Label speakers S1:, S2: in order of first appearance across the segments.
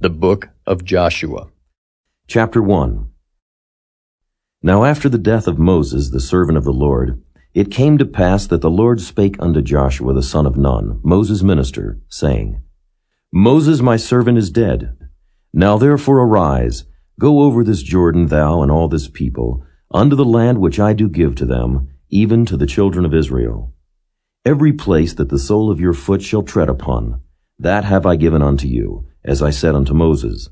S1: The Book of Joshua.
S2: Chapter 1 Now after the death of Moses, the servant of the Lord, it came to pass that the Lord spake unto Joshua the son of Nun, Moses' minister, saying, Moses my servant is dead. Now therefore arise, go over this Jordan, thou and all this people, unto the land which I do give to them, even to the children of Israel. Every place that the sole of your foot shall tread upon, that have I given unto you, as I said unto Moses.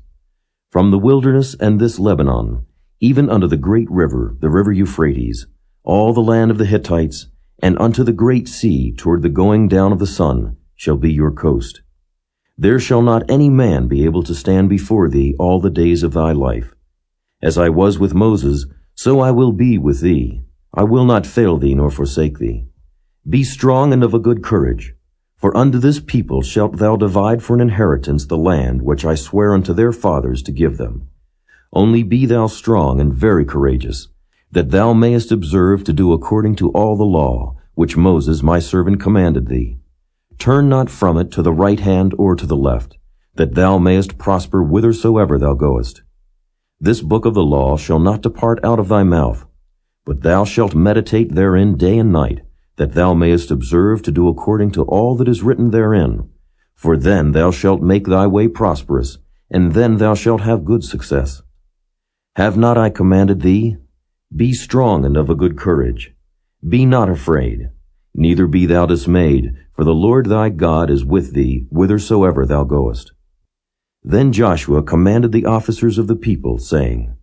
S2: From the wilderness and this Lebanon, even unto the great river, the river Euphrates, all the land of the Hittites, and unto the great sea toward the going down of the sun, shall be your coast. There shall not any man be able to stand before thee all the days of thy life. As I was with Moses, so I will be with thee. I will not fail thee nor forsake thee. Be strong and of a good courage. For unto this people shalt thou divide for an inheritance the land which I swear unto their fathers to give them. Only be thou strong and very courageous, that thou mayest observe to do according to all the law which Moses my servant commanded thee. Turn not from it to the right hand or to the left, that thou mayest prosper whithersoever thou goest. This book of the law shall not depart out of thy mouth, but thou shalt meditate therein day and night, that thou mayest observe to do according to all that is written therein. For then thou shalt make thy way prosperous, and then thou shalt have good success. Have not I commanded thee? Be strong and of a good courage. Be not afraid, neither be thou dismayed, for the Lord thy God is with thee whithersoever thou goest. Then Joshua commanded the officers of the people, saying,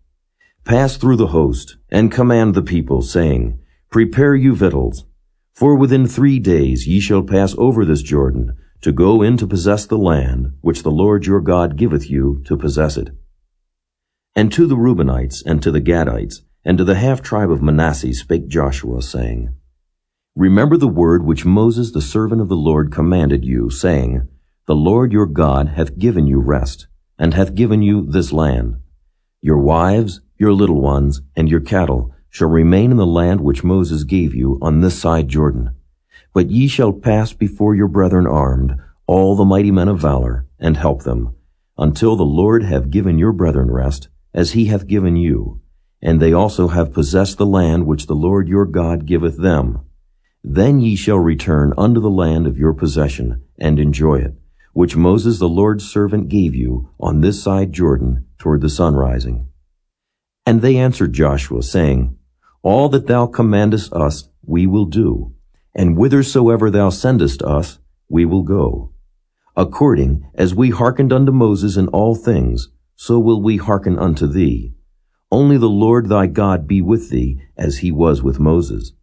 S2: Pass through the host, and command the people, saying, Prepare you victuals, for within three days ye shall pass over this Jordan, to go in to possess the land, which the Lord your God giveth you to possess it. And to the Reubenites, and to the Gadites, and to the half tribe of Manasseh spake Joshua, saying, Remember the word which Moses the servant of the Lord commanded you, saying, The Lord your God hath given you rest, and hath given you this land. Your wives, your little ones, and your cattle, shall remain in the land which Moses gave you on this side Jordan. But ye shall pass before your brethren armed, all the mighty men of valor, and help them, until the Lord have given your brethren rest, as he hath given you, and they also have possessed the land which the Lord your God giveth them. Then ye shall return unto the land of your possession, and enjoy it, which Moses the Lord's servant gave you on this side Jordan toward the sun rising. And they answered Joshua, saying, all that thou commandest us we will do, and whithersoever thou sendest us we will go. According as we hearkened unto Moses in all things, so will we hearken unto thee. Only the Lord thy God be with thee, as he was with Moses.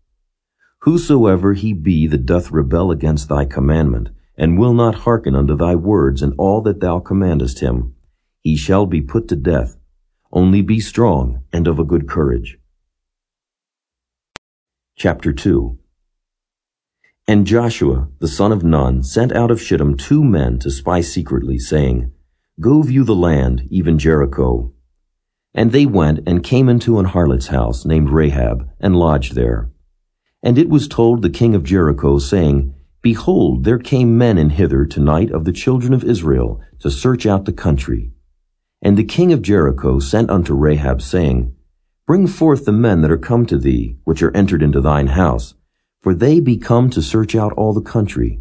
S2: Whosoever he be that doth rebel against thy commandment, and will not hearken unto thy words in all that thou commandest him, he shall be put to death. Only be strong and of a good courage. Chapter 2 And Joshua, the son of Nun, sent out of Shittim two men to spy secretly, saying, Go view the land, even Jericho. And they went and came into an harlot's house named Rahab, and lodged there. And it was told the king of Jericho, saying, Behold, there came men in hither tonight of the children of Israel, to search out the country. And the king of Jericho sent unto Rahab, saying, Bring forth the men that are come to thee, which are entered into thine house, for they be come to search out all the country.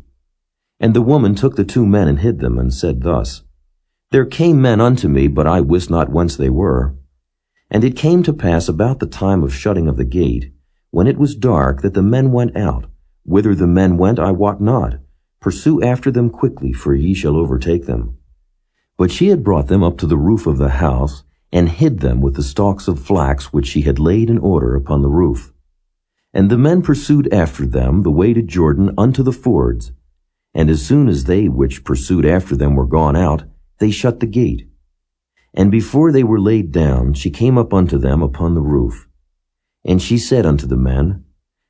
S2: And the woman took the two men and hid them, and said thus, There came men unto me, but I wist not whence they were. And it came to pass about the time of shutting of the gate, when it was dark, that the men went out. Whither the men went I wot not. Pursue after them quickly, for ye shall overtake them. But she had brought them up to the roof of the house, and hid them with the stalks of flax which she had laid in order upon the roof. And the men pursued after them the way to Jordan unto the fords. And as soon as they which pursued after them were gone out, they shut the gate. And before they were laid down, she came up unto them upon the roof. And she said unto the men,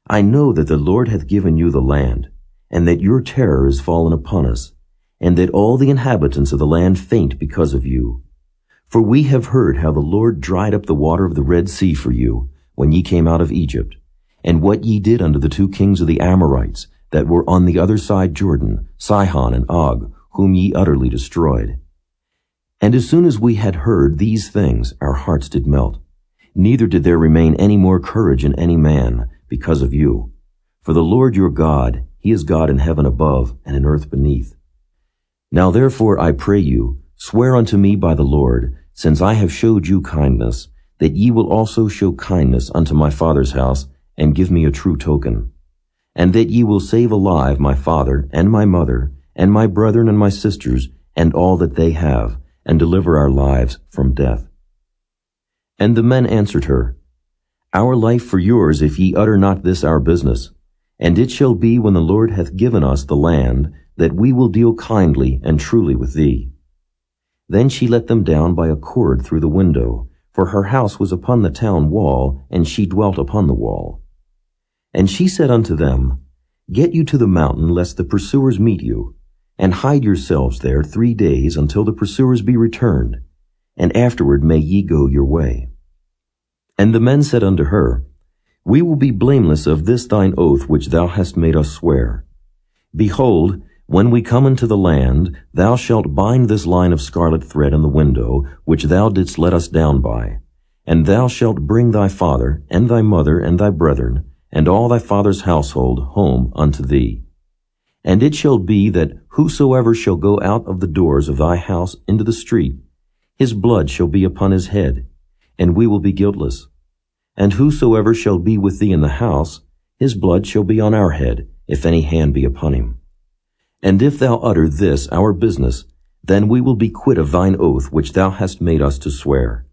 S2: I know that the Lord hath given you the land, and that your terror is fallen upon us, and that all the inhabitants of the land faint because of you. For we have heard how the Lord dried up the water of the Red Sea for you, when ye came out of Egypt, and what ye did unto the two kings of the Amorites, that were on the other side Jordan, Sihon and Og, whom ye utterly destroyed. And as soon as we had heard these things, our hearts did melt. Neither did there remain any more courage in any man because of you. For the Lord your God, he is God in heaven above and in earth beneath. Now therefore I pray you, swear unto me by the Lord, since I have showed you kindness, that ye will also show kindness unto my father's house, and give me a true token. And that ye will save alive my father, and my mother, and my brethren and my sisters, and all that they have, and deliver our lives from death. And the men answered her, Our life for yours, if ye utter not this our business. And it shall be when the Lord hath given us the land, that we will deal kindly and truly with thee. Then she let them down by a cord through the window, for her house was upon the town wall, and she dwelt upon the wall. And she said unto them, Get you to the mountain, lest the pursuers meet you, and hide yourselves there three days until the pursuers be returned, and afterward may ye go your way. And the men said unto her, We will be blameless of this thine oath which thou hast made us swear. Behold, when we come into the land, thou shalt bind this line of scarlet thread in the window, which thou didst let us down by. And thou shalt bring thy father, and thy mother, and thy brethren, and all thy father's household home unto thee. And it shall be that whosoever shall go out of the doors of thy house into the street, his blood shall be upon his head, and we will be guiltless. And whosoever shall be with thee in the house, his blood shall be on our head, if any hand be upon him. And if thou utter this our business, then we will be quit of thine oath which thou hast made us to swear.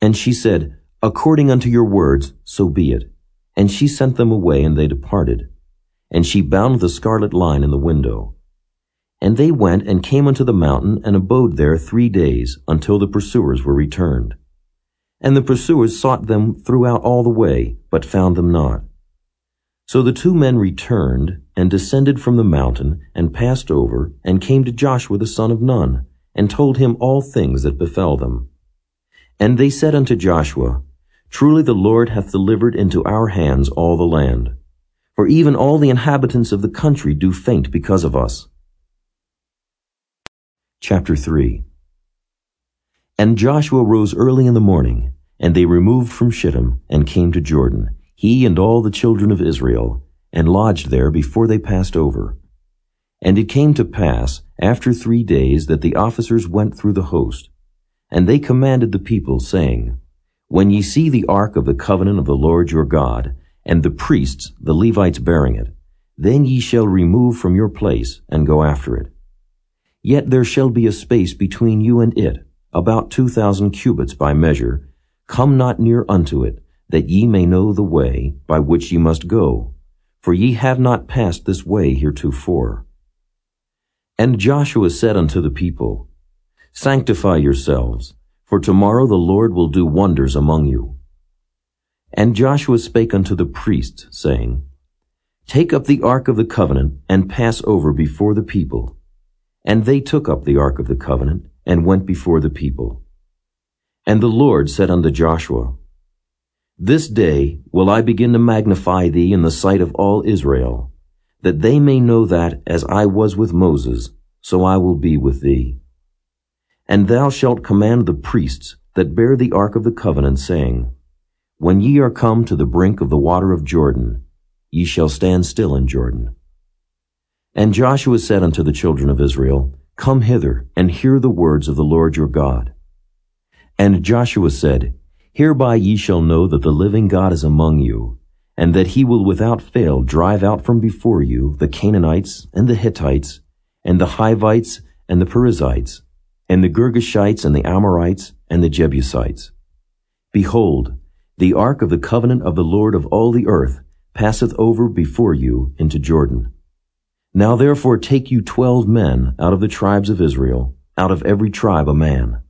S2: And she said, According unto your words, so be it. And she sent them away, and they departed. And she bound the scarlet line in the window. And they went and came unto the mountain, and abode there three days, until the pursuers were returned. And the pursuers sought them throughout all the way, but found them not. So the two men returned, and descended from the mountain, and passed over, and came to Joshua the son of Nun, and told him all things that befell them. And they said unto Joshua, Truly the Lord hath delivered into our hands all the land. For even all the inhabitants of the country do faint because of us. Chapter 3 And Joshua rose early in the morning, and they removed from Shittim, and came to Jordan, he and all the children of Israel, and lodged there before they passed over. And it came to pass, after three days, that the officers went through the host, and they commanded the people, saying, When ye see the ark of the covenant of the Lord your God, and the priests, the Levites, bearing it, then ye shall remove from your place, and go after it. Yet there shall be a space between you and it, about two thousand cubits by measure. Come not near unto it, that ye may know the way by which ye must go, for ye have not passed this way heretofore. And Joshua said unto the people, Sanctify yourselves, for tomorrow the Lord will do wonders among you. And Joshua spake unto the priests, saying, Take up the ark of the covenant, and pass over before the people. And they took up the ark of the covenant, and went before the people. And the Lord said unto Joshua, This day will I begin to magnify thee in the sight of all Israel, that they may know that, as I was with Moses, so I will be with thee. And thou shalt command the priests that bear the ark of the covenant, saying, When ye are come to the brink of the water of Jordan, ye shall stand still in Jordan. And Joshua said unto the children of Israel, Come hither, and hear the words of the Lord your God. And Joshua said, Hereby ye shall know that the living God is among you, and that he will without fail drive out from before you the Canaanites, and the Hittites, and the Hivites, and the Perizzites, and the Girgashites, and the Amorites, and the Jebusites. Behold, the ark of the covenant of the Lord of all the earth passeth over before you into Jordan. Now therefore take you twelve men out of the tribes of Israel, out of every tribe a man.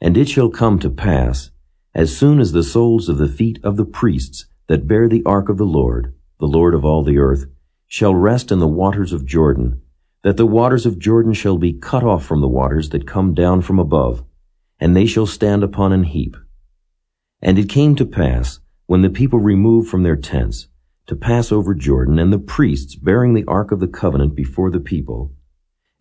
S2: And it shall come to pass, as soon as the soles of the feet of the priests that bear the ark of the Lord, the Lord of all the earth, shall rest in the waters of Jordan, that the waters of Jordan shall be cut off from the waters that come down from above, and they shall stand upon an heap. And it came to pass, when the people removed from their tents, to pass over Jordan, and the priests bearing the ark of the covenant before the people.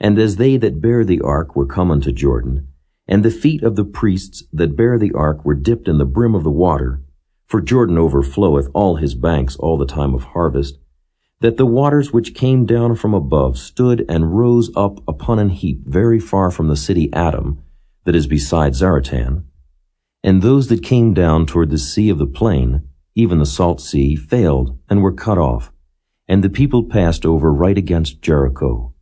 S2: And as they that bare the ark were come unto Jordan, And the feet of the priests that bear the ark were dipped in the brim of the water, for Jordan overfloweth all his banks all the time of harvest, that the waters which came down from above stood and rose up upon an heap very far from the city Adam, that is beside Zaretan. And those that came down toward the sea of the plain, even the salt sea, failed and were cut off, and the people passed over right against Jericho.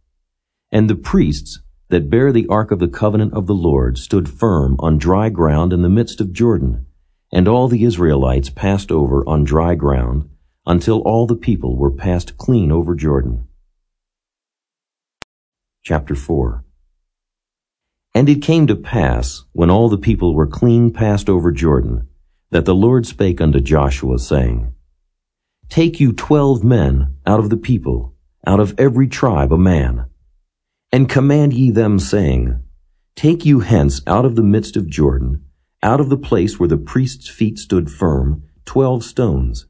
S2: And the priests that bear the ark of the covenant of the Lord stood firm on dry ground in the midst of Jordan, and all the Israelites passed over on dry ground until all the people were passed clean over Jordan. Chapter 4 And it came to pass, when all the people were clean passed over Jordan, that the Lord spake unto Joshua, saying, Take you twelve men out of the people, out of every tribe a man, and command ye them, saying, Take you hence out of the midst of Jordan, out of the place where the priest's feet stood firm, twelve stones,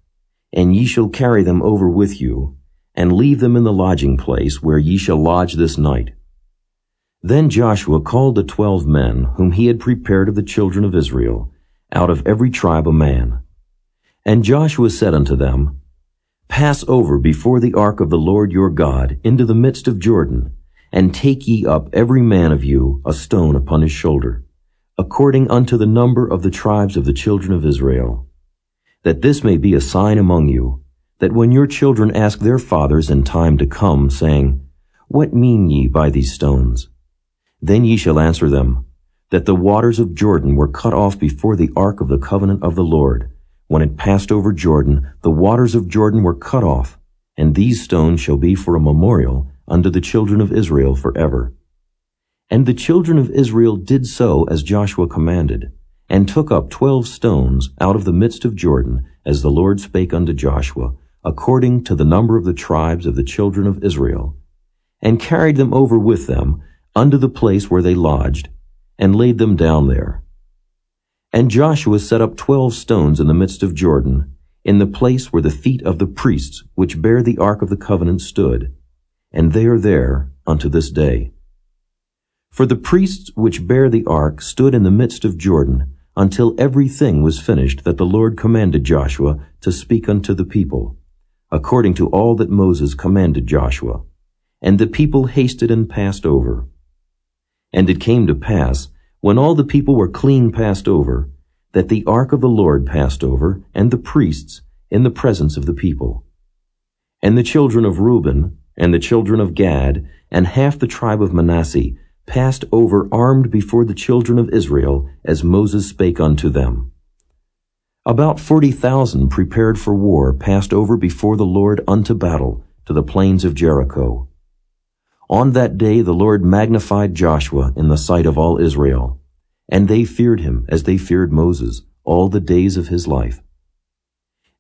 S2: and ye shall carry them over with you, and leave them in the lodging place where ye shall lodge this night. Then Joshua called the twelve men whom he had prepared of the children of Israel, out of every tribe a man. And Joshua said unto them, Pass over before the ark of the Lord your God into the midst of Jordan, and take ye up every man of you a stone upon his shoulder, according unto the number of the tribes of the children of Israel. That this may be a sign among you, that when your children ask their fathers in time to come, saying, What mean ye by these stones? Then ye shall answer them, that the waters of Jordan were cut off before the ark of the covenant of the Lord. When it passed over Jordan, the waters of Jordan were cut off, and these stones shall be for a memorial unto the children of Israel forever. And the children of Israel did so as Joshua commanded, and took up twelve stones out of the midst of Jordan, as the Lord spake unto Joshua, according to the number of the tribes of the children of Israel, and carried them over with them unto the place where they lodged, and laid them down there. And Joshua set up twelve stones in the midst of Jordan, in the place where the feet of the priests which bear the ark of the covenant stood, and they are there unto this day. For the priests which bear the ark stood in the midst of Jordan, until everything was finished that the Lord commanded Joshua to speak unto the people, according to all that Moses commanded Joshua. And the people hasted and passed over. And it came to pass, when all the people were clean passed over, that the ark of the Lord passed over, and the priests, in the presence of the people. And the children of Reuben, and the children of Gad, and half the tribe of Manasseh, passed over armed before the children of Israel, as Moses spake unto them. About forty thousand prepared for war passed over before the Lord unto battle to the plains of Jericho. On that day the Lord magnified Joshua in the sight of all Israel, and they feared him as they feared Moses all the days of his life.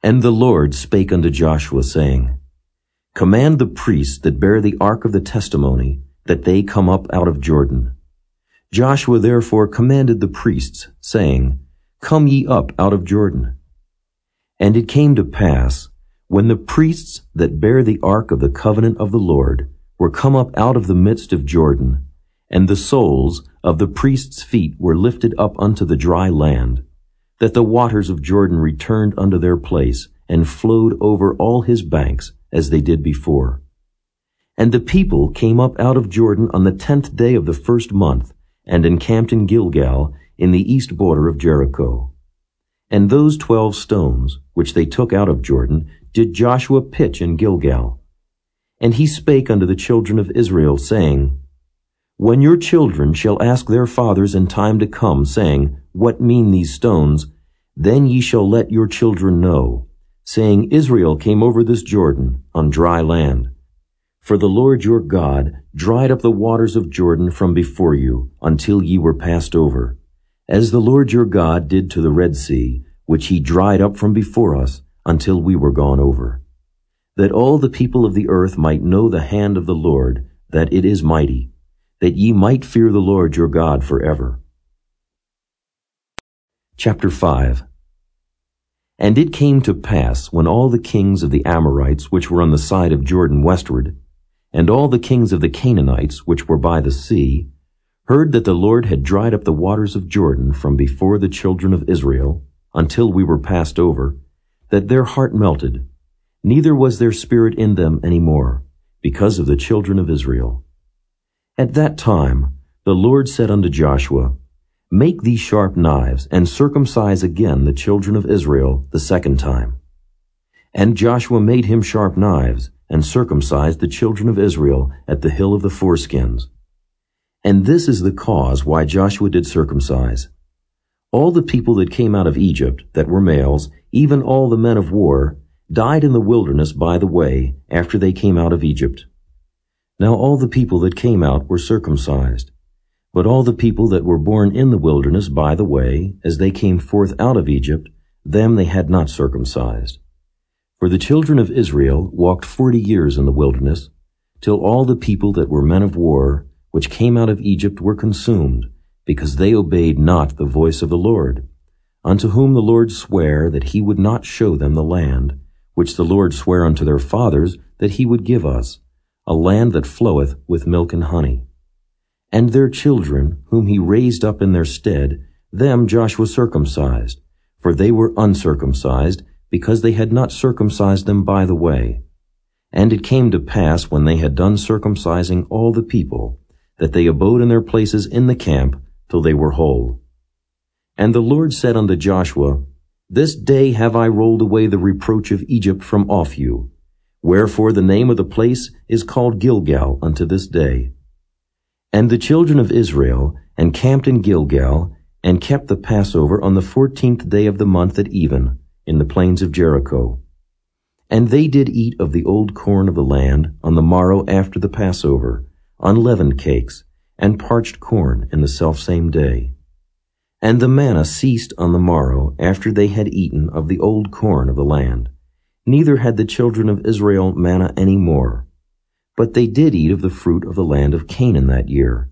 S2: And the Lord spake unto Joshua, saying, Command the priests that bear the ark of the testimony that they come up out of Jordan. Joshua therefore commanded the priests, saying, Come ye up out of Jordan. And it came to pass, when the priests that bear the ark of the covenant of the Lord were come up out of the midst of Jordan, and the soles of the priests' feet were lifted up unto the dry land, that the waters of Jordan returned unto their place, and flowed over all his banks, as they did before. And the people came up out of Jordan on the tenth day of the first month, and encamped in Gilgal, in the east border of Jericho. And those twelve stones, which they took out of Jordan, did Joshua pitch in Gilgal. And he spake unto the children of Israel, saying, When your children shall ask their fathers in time to come, saying, What mean these stones? Then ye shall let your children know, saying, Israel came over this Jordan on dry land. For the Lord your God dried up the waters of Jordan from before you until ye were passed over, as the Lord your God did to the Red Sea, which he dried up from before us until we were gone over, that all the people of the earth might know the hand of the Lord, that it is mighty, that ye might fear the Lord your God forever. Chapter 5 and it came to pass, when all the kings of the Amorites which were on the side of Jordan westward, and all the kings of the Canaanites which were by the sea, heard that the Lord had dried up the waters of Jordan from before the children of Israel, until we were passed over, that their heart melted, neither was their spirit in them any more, because of the children of Israel. At that time the Lord said unto Joshua, Make these sharp knives, and circumcise again the children of Israel the second time. And Joshua made him sharp knives, and circumcised the children of Israel at the hill of the foreskins. And this is the cause why Joshua did circumcise. All the people that came out of Egypt, that were males, even all the men of war, died in the wilderness by the way after they came out of Egypt. Now all the people that came out were circumcised. But all the people that were born in the wilderness by the way, as they came forth out of Egypt, them they had not circumcised. For the children of Israel walked forty years in the wilderness, till all the people that were men of war, which came out of Egypt, were consumed, because they obeyed not the voice of the Lord, unto whom the Lord sware that he would not show them the land, which the Lord sware unto their fathers that he would give us, a land that floweth with milk and honey. And their children, whom he raised up in their stead, them Joshua circumcised, for they were uncircumcised, because they had not circumcised them by the way. And it came to pass when they had done circumcising all the people, that they abode in their places in the camp till they were whole. And the Lord said unto Joshua, This day have I rolled away the reproach of Egypt from off you. Wherefore the name of the place is called Gilgal unto this day. And the children of Israel encamped in Gilgal, and kept the Passover on the fourteenth day of the month at even, in the plains of Jericho. And they did eat of the old corn of the land on the morrow after the Passover, unleavened cakes, and parched corn in the selfsame day. And the manna ceased on the morrow after they had eaten of the old corn of the land. Neither had the children of Israel manna any more. But they did eat of the fruit of the land of Canaan that year.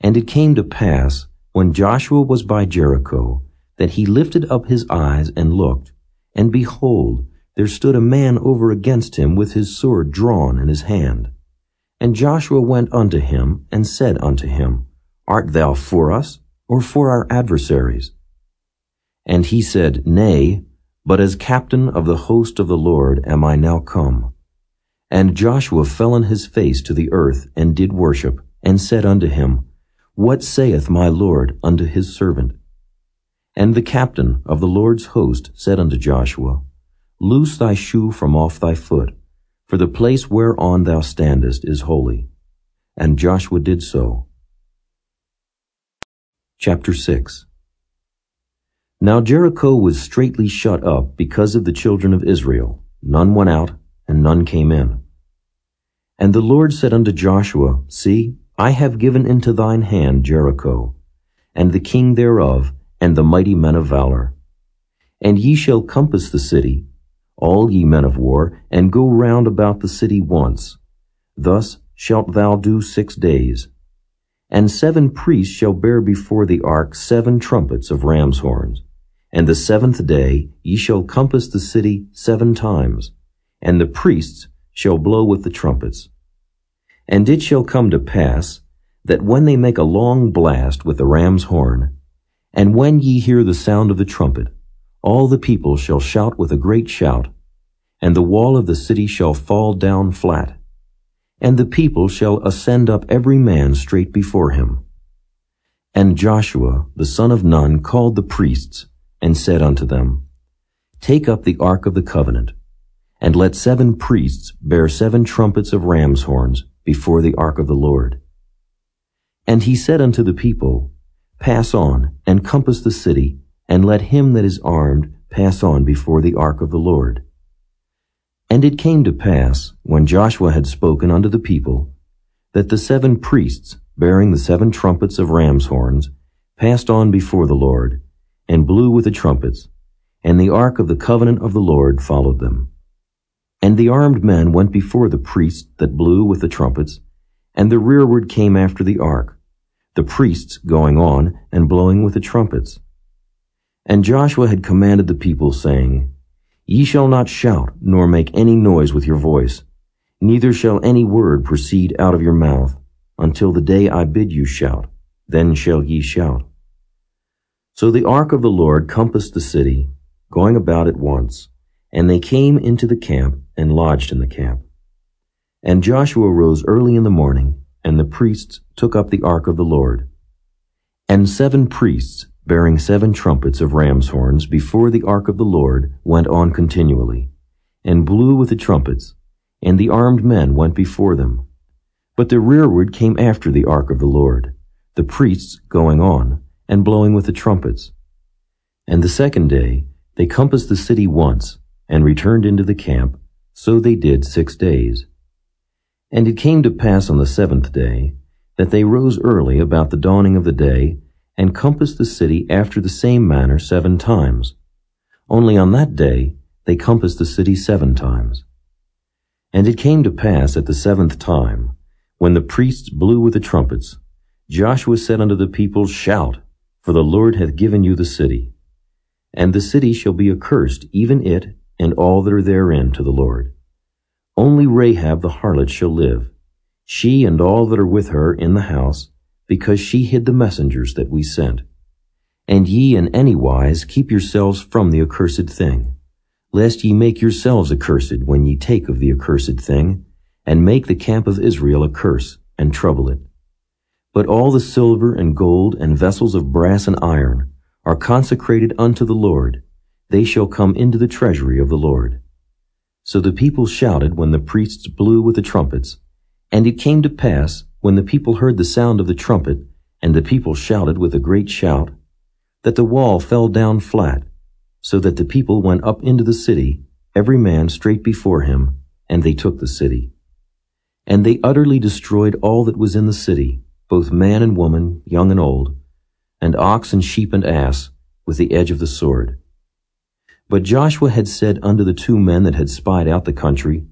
S2: And it came to pass, when Joshua was by Jericho, that he lifted up his eyes and looked, and behold, there stood a man over against him with his sword drawn in his hand. And Joshua went unto him, and said unto him, Art thou for us, or for our adversaries? And he said, Nay, but as captain of the host of the Lord am I now come. And Joshua fell on his face to the earth, and did worship, and said unto him, What saith my Lord unto his servant? And the captain of the Lord's host said unto Joshua, Loose thy shoe from off thy foot, for the place whereon thou standest is holy. And Joshua did so. Chapter 6 Now Jericho was straitly shut up because of the children of Israel. None went out, and none came in. And the Lord said unto Joshua, See, I have given into thine hand Jericho, and the king thereof, and the mighty men of valor. And ye shall compass the city, all ye men of war, and go round about the city once. Thus shalt thou do six days. And seven priests shall bear before the ark seven trumpets of ram's horns. And the seventh day ye shall compass the city seven times, and the priests shall blow with the trumpets. And it shall come to pass, that when they make a long blast with the ram's horn, and when ye hear the sound of the trumpet, all the people shall shout with a great shout, and the wall of the city shall fall down flat, and the people shall ascend up every man straight before him. And Joshua the son of Nun called the priests, and said unto them, Take up the ark of the covenant, and let seven priests bear seven trumpets of ram's horns before the ark of the Lord. And he said unto the people, Pass on, and compass the city, and let him that is armed pass on before the ark of the Lord. And it came to pass, when Joshua had spoken unto the people, that the seven priests, bearing the seven trumpets of ram's horns, passed on before the Lord, and blew with the trumpets, and the ark of the covenant of the Lord followed them. And the armed men went before the priests that blew with the trumpets, and the rearward came after the ark, the priests going on and blowing with the trumpets. And Joshua had commanded the people, saying, Ye shall not shout, nor make any noise with your voice, neither shall any word proceed out of your mouth, until the day I bid you shout, then shall ye shout. So the ark of the Lord compassed the city, going about it once, and they came into the camp and lodged in the camp. And Joshua rose early in the morning, and the priests took up the ark of the Lord. And seven priests, bearing seven trumpets of ram's horns before the ark of the Lord, went on continually, and blew with the trumpets, and the armed men went before them. But the rearward came after the ark of the Lord, the priests going on, and blowing with the trumpets. And the second day they compassed the city once, and returned into the camp, so they did six days. And it came to pass on the seventh day, that they rose early about the dawning of the day, and compassed the city after the same manner seven times. Only on that day they compassed the city seven times. And it came to pass at the seventh time, when the priests blew with the trumpets, Joshua said unto the people, Shout, for the Lord hath given you the city. And the city shall be accursed, even it and all that are therein, to the Lord. Only Rahab the harlot shall live, she and all that are with her in the house, because she hid the messengers that we sent. And ye in any wise keep yourselves from the accursed thing, lest ye make yourselves accursed when ye take of the accursed thing, and make the camp of Israel a curse, and trouble it. But all the silver and gold and vessels of brass and iron are consecrated unto the Lord, they shall come into the treasury of the Lord. So the people shouted when the priests blew with the trumpets. And it came to pass, when the people heard the sound of the trumpet, and the people shouted with a great shout, that the wall fell down flat, so that the people went up into the city, every man straight before him, and they took the city. And they utterly destroyed all that was in the city, both man and woman, young and old, and ox and sheep and ass, with the edge of the sword. But Joshua had said unto the two men that had spied out the country,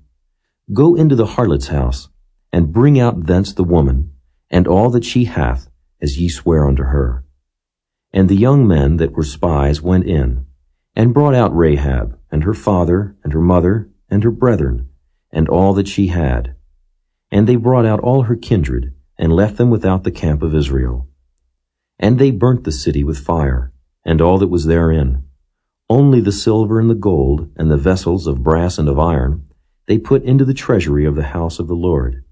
S2: Go into the harlot's house, and bring out thence the woman, and all that she hath, as ye swear unto her. And the young men that were spies went in, and brought out Rahab, and her father, and her mother, and her brethren, and all that she had. And they brought out all her kindred, and left them without the camp of Israel. And they burnt the city with fire, and all that was therein, only the silver and the gold and the vessels of brass and of iron they put into the treasury of the house of the Lord.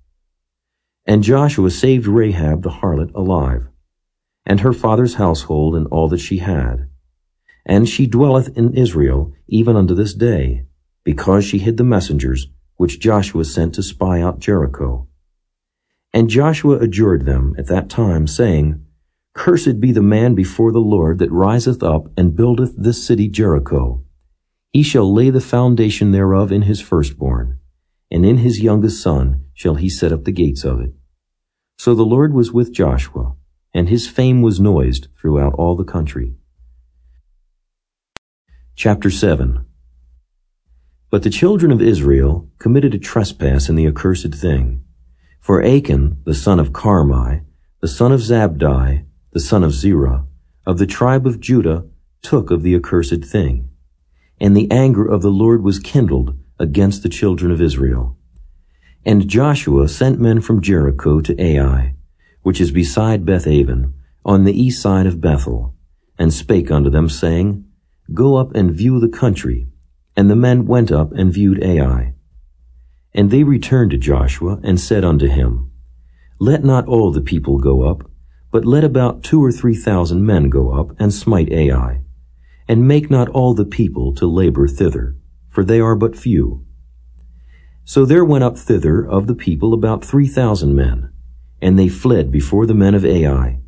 S2: And Joshua saved Rahab the harlot alive, and her father's household and all that she had. And she dwelleth in Israel even unto this day, because she hid the messengers which Joshua sent to spy out Jericho. And Joshua adjured them at that time, saying, Cursed be the man before the Lord that riseth up and buildeth this city Jericho. He shall lay the foundation thereof in his firstborn, and in his youngest son shall he set up the gates of it. So the Lord was with Joshua, and his fame was noised throughout all the country. Chapter 7 But the children of Israel committed a trespass in the accursed thing. For Achan, the son of Carmi, the son of Zabdi, the son of Zerah, of the tribe of Judah, took of the accursed thing. And the anger of the Lord was kindled against the children of Israel. And Joshua sent men from Jericho to Ai, which is beside Bethaven, on the east side of Bethel, and spake unto them, saying, Go up and view the country. And the men went up and viewed Ai. And they returned to Joshua, and said unto him, Let not all the people go up, but let about two or three thousand men go up and smite Ai, and make not all the people to labor thither, for they are but few. So there went up thither of the people about three thousand men, and they fled before the men of Ai.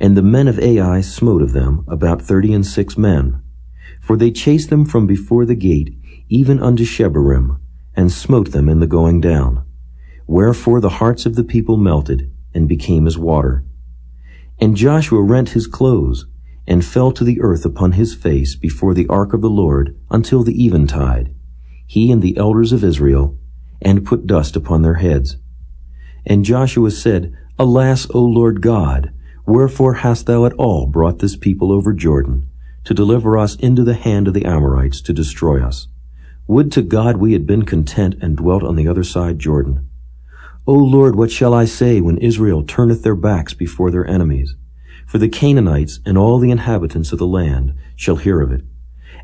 S2: And the men of Ai smote of them about thirty and six men, for they chased them from before the gate even unto Shebarim, and smote them in the going down. Wherefore the hearts of the people melted, and became as water. And Joshua rent his clothes, and fell to the earth upon his face before the ark of the Lord until the eventide, he and the elders of Israel, and put dust upon their heads. And Joshua said, Alas, O Lord God, wherefore hast thou at all brought this people over Jordan, to deliver us into the hand of the Amorites to destroy us? Would to God we had been content and dwelt on the other side Jordan. O Lord, what shall I say when Israel turneth their backs before their enemies? For the Canaanites and all the inhabitants of the land shall hear of it,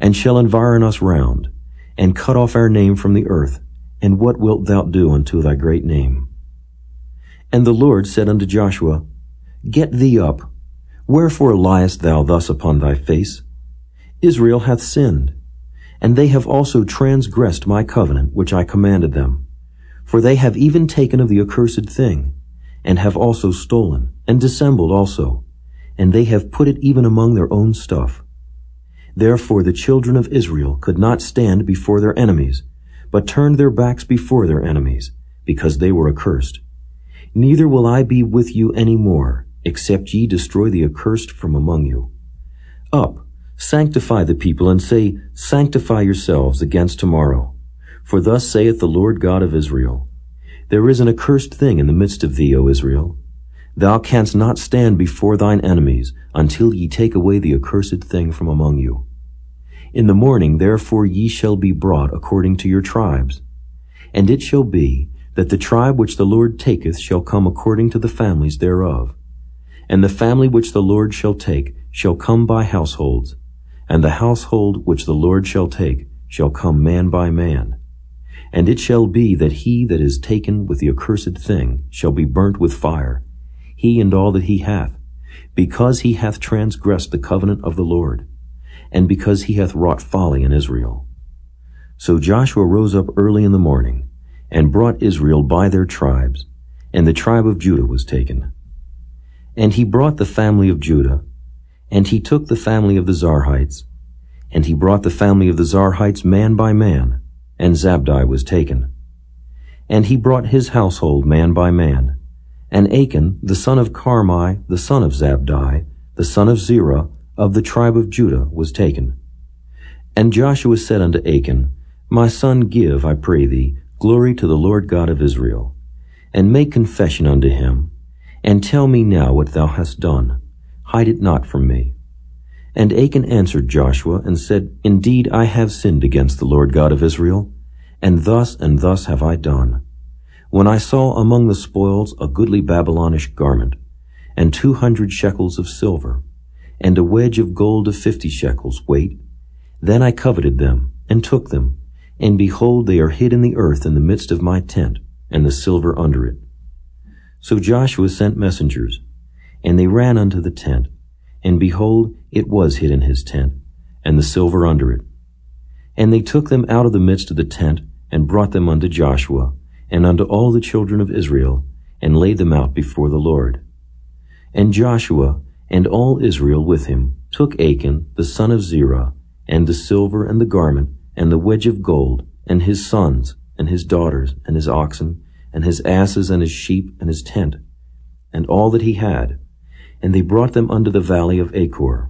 S2: and shall environ us round, and cut off our name from the earth. And what wilt thou do unto thy great name? And the Lord said unto Joshua, Get thee up. Wherefore liest thou thus upon thy face? Israel hath sinned, and they have also transgressed my covenant which I commanded them. For they have even taken of the accursed thing, and have also stolen, and dissembled also, and they have put it even among their own stuff. Therefore the children of Israel could not stand before their enemies, but turned their backs before their enemies, because they were accursed. Neither will I be with you any more, except ye destroy the accursed from among you. Up, Sanctify the people and say, Sanctify yourselves against tomorrow. For thus saith the Lord God of Israel, There is an accursed thing in the midst of thee, O Israel. Thou canst not stand before thine enemies until ye take away the accursed thing from among you. In the morning therefore ye shall be brought according to your tribes. And it shall be that the tribe which the Lord taketh shall come according to the families thereof. And the family which the Lord shall take shall come by households, and the household which the Lord shall take shall come man by man. And it shall be that he that is taken with the accursed thing shall be burnt with fire, he and all that he hath, because he hath transgressed the covenant of the Lord, and because he hath wrought folly in Israel. So Joshua rose up early in the morning, and brought Israel by their tribes, and the tribe of Judah was taken. And he brought the family of Judah, and he took the family of the Zarhites, and he brought the family of the Zarhites man by man, and Zabdi was taken. And he brought his household man by man, and Achan, the son of Carmi, the son of Zabdi, the son of Zerah, of the tribe of Judah, was taken. And Joshua said unto Achan, My son, give, I pray thee, glory to the Lord God of Israel, and make confession unto him, and tell me now what thou hast done hide it not from me. And Achan answered Joshua and said, Indeed, I have sinned against the Lord God of Israel, and thus and thus have I done. When I saw among the spoils a goodly Babylonish garment, and two hundred shekels of silver, and a wedge of gold of fifty shekels weight, then I coveted them, and took them, and behold, they are hid in the earth in the midst of my tent, and the silver under it. So Joshua sent messengers, and they ran unto the tent, and behold, it was hid in his tent, and the silver under it. And they took them out of the midst of the tent, and brought them unto Joshua, and unto all the children of Israel, and laid them out before the Lord. And Joshua and all Israel with him took Achan the son of Zerah, and the silver and the garment, and the wedge of gold, and his sons, and his daughters, and his oxen, and his asses, and his sheep, and his tent, and all that he had, and they brought them unto the valley of Achor.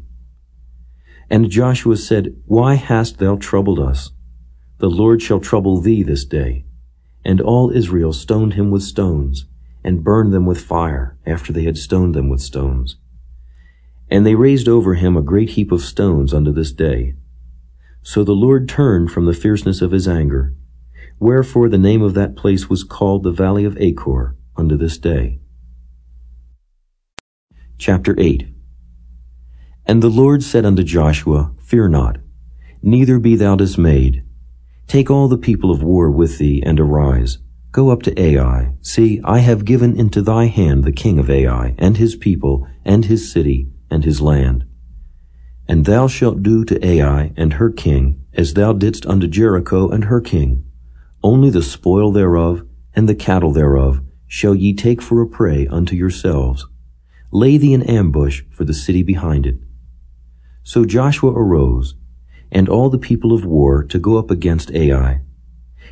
S2: And Joshua said, Why hast thou troubled us? The Lord shall trouble thee this day. And all Israel stoned him with stones, and burned them with fire, after they had stoned them with stones. And they raised over him a great heap of stones unto this day. So the Lord turned from the fierceness of his anger, wherefore the name of that place was called the Valley of Achor unto this day. Chapter 8 And the Lord said unto Joshua, Fear not, neither be thou dismayed. Take all the people of war with thee, and arise. Go up to Ai. See, I have given into thy hand the king of Ai, and his people, and his city, and his land. And thou shalt do to Ai and her king, as thou didst unto Jericho and her king. Only the spoil thereof, and the cattle thereof, shall ye take for a prey unto yourselves lay thee in ambush for the city behind it. So Joshua arose, and all the people of war to go up against Ai.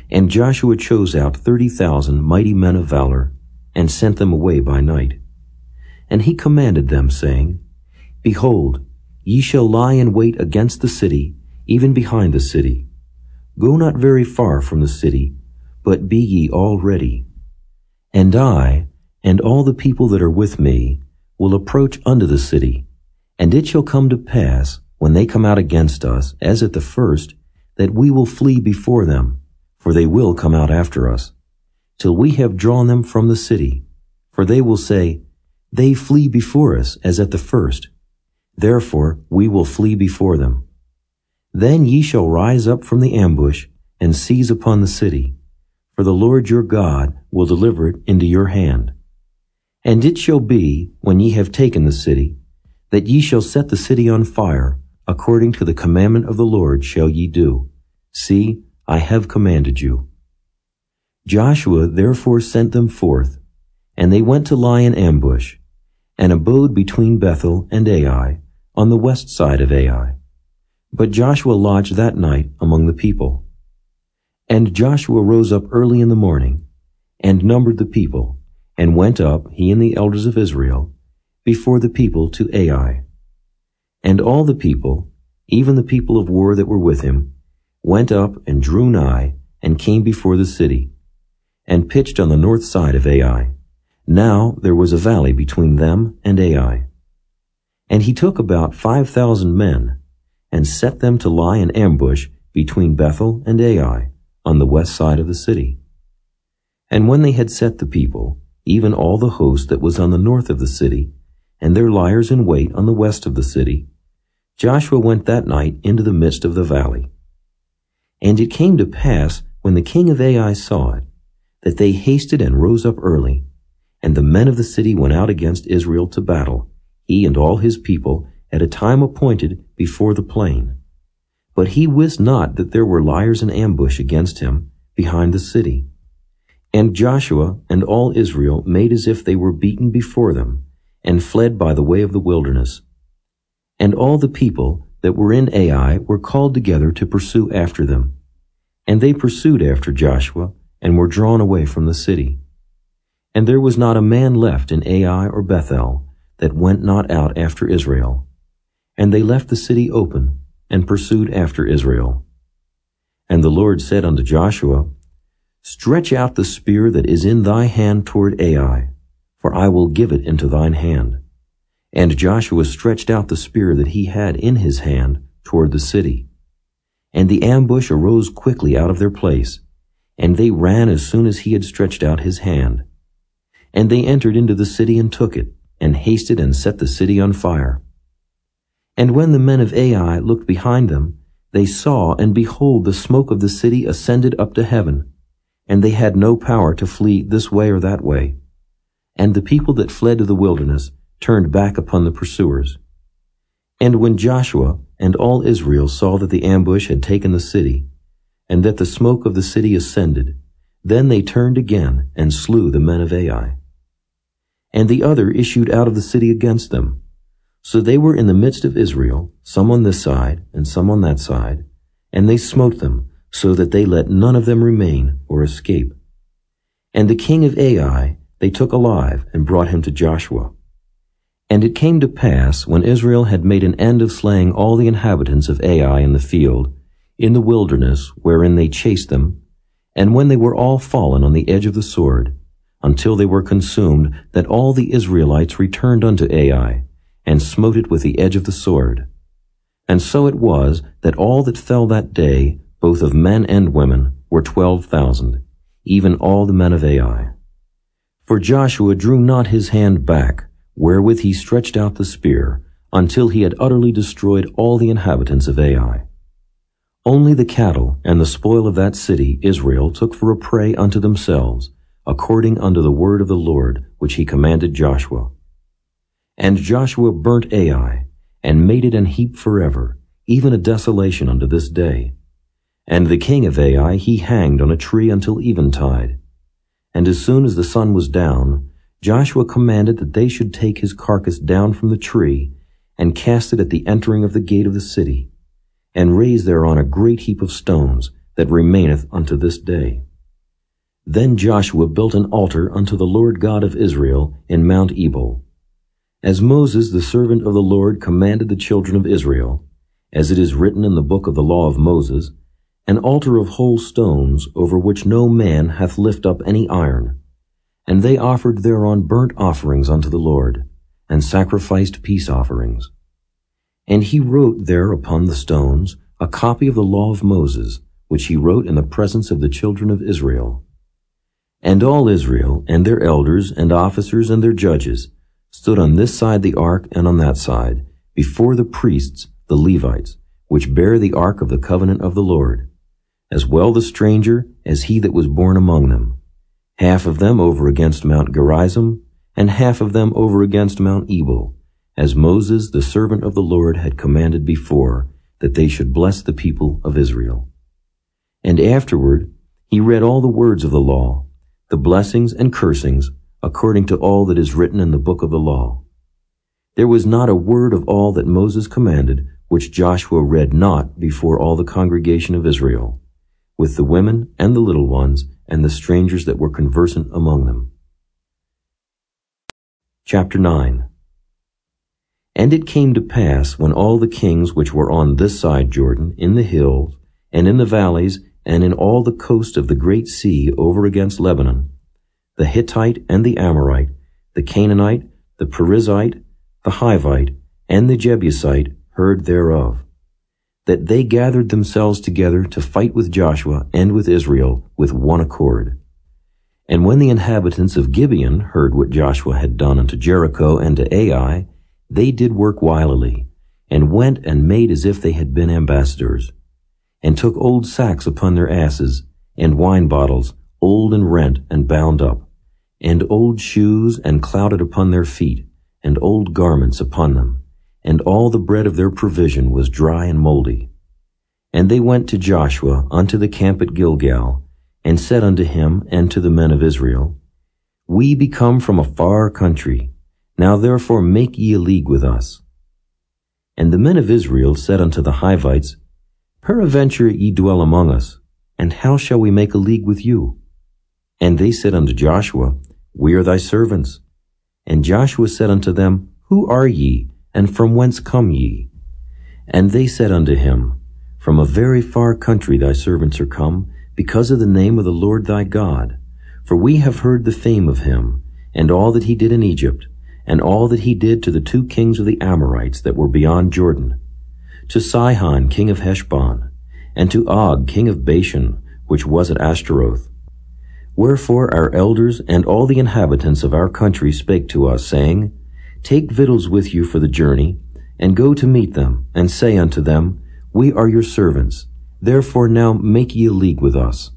S2: And Joshua chose out thirty thousand mighty men of valor, and sent them away by night. And he commanded them, saying, Behold, ye shall lie in wait against the city, even behind the city. Go not very far from the city, but be ye all ready. And I, and all the people that are with me, will approach unto the city, and it shall come to pass, when they come out against us, as at the first, that we will flee before them, for they will come out after us. till we have drawn them from the city. For they will say, They flee before us as at the first. Therefore we will flee before them. Then ye shall rise up from the ambush and seize upon the city, for the Lord your God will deliver it into your hand. And it shall be, when ye have taken the city, that ye shall set the city on fire, according to the commandment of the Lord shall ye do. See, I have commanded you. Joshua therefore sent them forth, and they went to lie in ambush, and abode between Bethel and Ai, on the west side of Ai. But Joshua lodged that night among the people. And Joshua rose up early in the morning, and numbered the people, and went up, he and the elders of Israel, before the people to Ai. And all the people, even the people of war that were with him, went up and drew nigh, and came before the city, and pitched on the north side of Ai. Now there was a valley between them and Ai. And he took about five thousand men, and set them to lie in ambush between Bethel and Ai, on the west side of the city. And when they had set the people, even all the host that was on the north of the city, and their liers in wait on the west of the city, Joshua went that night into the midst of the valley. And it came to pass, when the king of Ai saw it, that they hasted and rose up early, and the men of the city went out against Israel to battle, he and all his people, at a time appointed before the plain. But he wist not that there were liers in ambush against him behind the city. And Joshua and all Israel made as if they were beaten before them, and fled by the way of the wilderness. And all the people that were in Ai were called together to pursue after them. And they pursued after Joshua, and were drawn away from the city. And there was not a man left in Ai or Bethel that went not out after Israel. And they left the city open, and pursued after Israel. And the Lord said unto Joshua, Stretch out the spear that is in thy hand toward Ai, for I will give it into thine hand. And Joshua stretched out the spear that he had in his hand toward the city. And the ambush arose quickly out of their place, and they ran as soon as he had stretched out his hand. And they entered into the city and took it, and hasted and set the city on fire. And when the men of Ai looked behind them, they saw, and behold, the smoke of the city ascended up to heaven, and they had no power to flee this way or that way. And the people that fled to the wilderness turned back upon the pursuers. And when Joshua and all Israel saw that the ambush had taken the city, and that the smoke of the city ascended, then they turned again and slew the men of Ai. And the other issued out of the city against them. So they were in the midst of Israel, some on this side and some on that side, and they smote them, so that they let none of them remain or escape. And the king of Ai they took alive and brought him to Joshua. And it came to pass, when Israel had made an end of slaying all the inhabitants of Ai in the field, in the wilderness wherein they chased them, and when they were all fallen on the edge of the sword, until they were consumed, that all the Israelites returned unto Ai, and smote it with the edge of the sword. And so it was that all that fell that day, both of men and women, were twelve thousand, even all the men of Ai. For Joshua drew not his hand back, wherewith he stretched out the spear, until he had utterly destroyed all the inhabitants of Ai. Only the cattle and the spoil of that city Israel took for a prey unto themselves, according unto the word of the Lord which he commanded Joshua. And Joshua burnt Ai, and made it an heap forever, even a desolation unto this day. And the king of Ai he hanged on a tree until eventide. And as soon as the sun was down, Joshua commanded that they should take his carcass down from the tree and cast it at the entering of the gate of the city, and raise thereon a great heap of stones that remaineth unto this day. Then Joshua built an altar unto the Lord God of Israel in Mount Ebal. As Moses the servant of the Lord commanded the children of Israel, as it is written in the book of the law of Moses, an altar of whole stones, over which no man hath lift up any iron. And they offered thereon burnt offerings unto the Lord, and sacrificed peace offerings. And he wrote there upon the stones a copy of the law of Moses, which he wrote in the presence of the children of Israel. And all Israel, and their elders, and officers, and their judges, stood on this side the ark and on that side, before the priests, the Levites, which bear the ark of the covenant of the Lord, as well the stranger as he that was born among them, half of them over against Mount Gerizim, and half of them over against Mount Ebal, as Moses the servant of the Lord had commanded before, that they should bless the people of Israel. And afterward he read all the words of the law, the blessings and cursings, according to all that is written in the book of the law. There was not a word of all that Moses commanded which Joshua read not before all the congregation of Israel, with the women and the little ones and the strangers that were conversant among them. Chapter 9 And it came to pass, when all the kings which were on this side Jordan, in the hills, and in the valleys, and in all the coast of the great sea over against Lebanon, the Hittite and the Amorite, the Canaanite, the Perizzite, the Hivite, and the Jebusite heard thereof, that they gathered themselves together to fight with Joshua and with Israel with one accord. And when the inhabitants of Gibeon heard what Joshua had done unto Jericho and to Ai, they did work wilily, and went and made as if they had been ambassadors and took old sacks upon their asses, and wine bottles, old and rent and bound up, and old shoes and clouted upon their feet, and old garments upon them, and all the bread of their provision was dry and moldy. And they went to Joshua unto the camp at Gilgal, and said unto him and to the men of Israel, We be come from a far country, now therefore make ye a league with us. And the men of Israel said unto the Hivites, Peradventure ye dwell among us, and how shall we make a league with you? And they said unto Joshua, We are thy servants. And Joshua said unto them, Who are ye, and from whence come ye? And they said unto him, From a very far country thy servants are come, because of the name of the Lord thy God. For we have heard the fame of him, and all that he did in Egypt, and all that he did to the two kings of the Amorites that were beyond Jordan, to Sihon king of Heshbon, and to Og king of Bashan, which was at Ashtaroth. Wherefore our elders and all the inhabitants of our country spake to us, saying, Take victuals with you for the journey, and go to meet them, and say unto them, We are your servants, therefore now make ye a league with us.